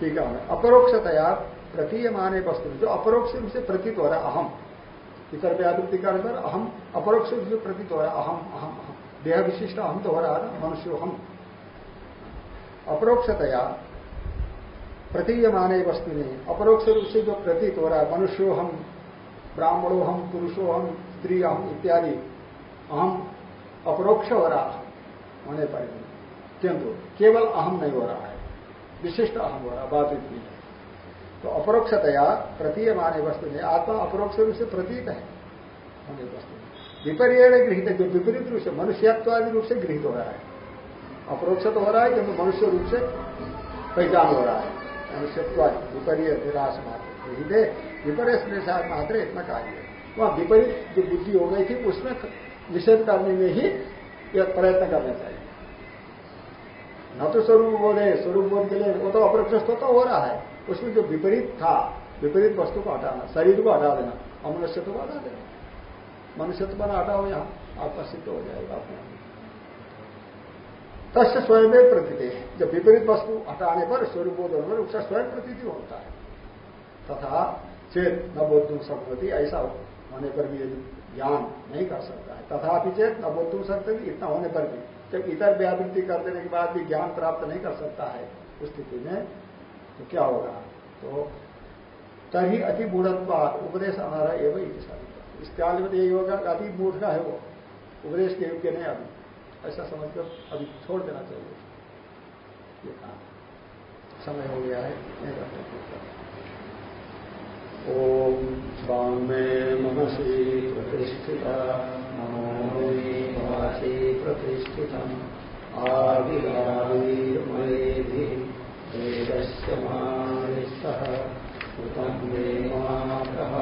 ठीक है अपरोक्षतया प्रतीयमाने वस्तु, जो अपरोक्ष से प्रतीत हो रहा अहम। इतर व्यावृत्ति करने पर अहम, अपरोक्ष रूप से प्रतीत हो रहा है, अहम अहम देह विशिष्ट अहम तो हो रहा है ना, मनुष्य हम अपरोक्षतया, प्रतीयमाने वस्तु नहीं अपरोक्ष रूप से जो प्रतीत हो रहा है, मनुष्यो हम ब्राह्मणो हम पुरुषो हम स्त्री हम इत्यादि, अहम, अपरोक्ष हो रहा होने पर किंतु केवल अहम नहीं हो रहा है, विशिष्ट अहम हो रहा बात इतनी है। तो अपरोक्षतया प्रतीयमाने वस्तु नहीं, आत्मा अपरोक्ष रूप से प्रतीत है। होने वस्तु विपर्य गृहित, जो विपरीत रूप से मनुष्यत्वादि रूप से गृहित हो रहा है। अपरोक्ष तो हो रहा है, किंतु मनुष्य रूप से पहचान हो रहा है। मनुष्यत्वादि, विपर्य, निराश मात्र, गृहित है। विपर्य निराश मात्र इतना कार्य है। वहाँ विपरीत जो बुद्धि हो गई थी, उसमें निषेध करने में ही यह प्रयत्न करना चाहिए। न तो स्वरूप है स्वरूप बोध के लिए वो तो अपरोक्ष तो हो रहा है। उसमें जो विपरीत था, विपरीत वस्तु को हटाना शरीर को हटा देना अमनुष्यत्व को हटा देना। मनुष्यत्व बना हटाओ यहाँ आपका सिद्ध हो जाएगा अपने तस्य स्वयं प्रतीति जब विपरीत वस्तु हटाने पर स्वरूप होने पर उसका स्वयं प्रतीति होता है। तथा चेत न बोधुम सकती ऐसा होने पर भी यदि ज्ञान नहीं कर सकता है। तथापि चेत न बोधुम सकते इतना होने पर भी, जब इतर व्यावृत्ति कर देने के बाद भी ज्ञान प्राप्त नहीं कर सकता है, उस स्थिति में तो क्या होगा? तो तभी अति मूढ़त्वाद उपदेश अनारा एवं इस काल में यही होगा, अति मूढ़ का है वो। उपदेश के योग्य नहीं अभी ऐसा समझकर अभी छोड़ देना चाहिए। ये समय हो गया है नहीं करते ओम स्वामे मनसी प्रतिष्ठिता। वासी प्रतिष्ठित आदिरावीर्मयेभिः वेदस्य मानिसः कृतं मे मातः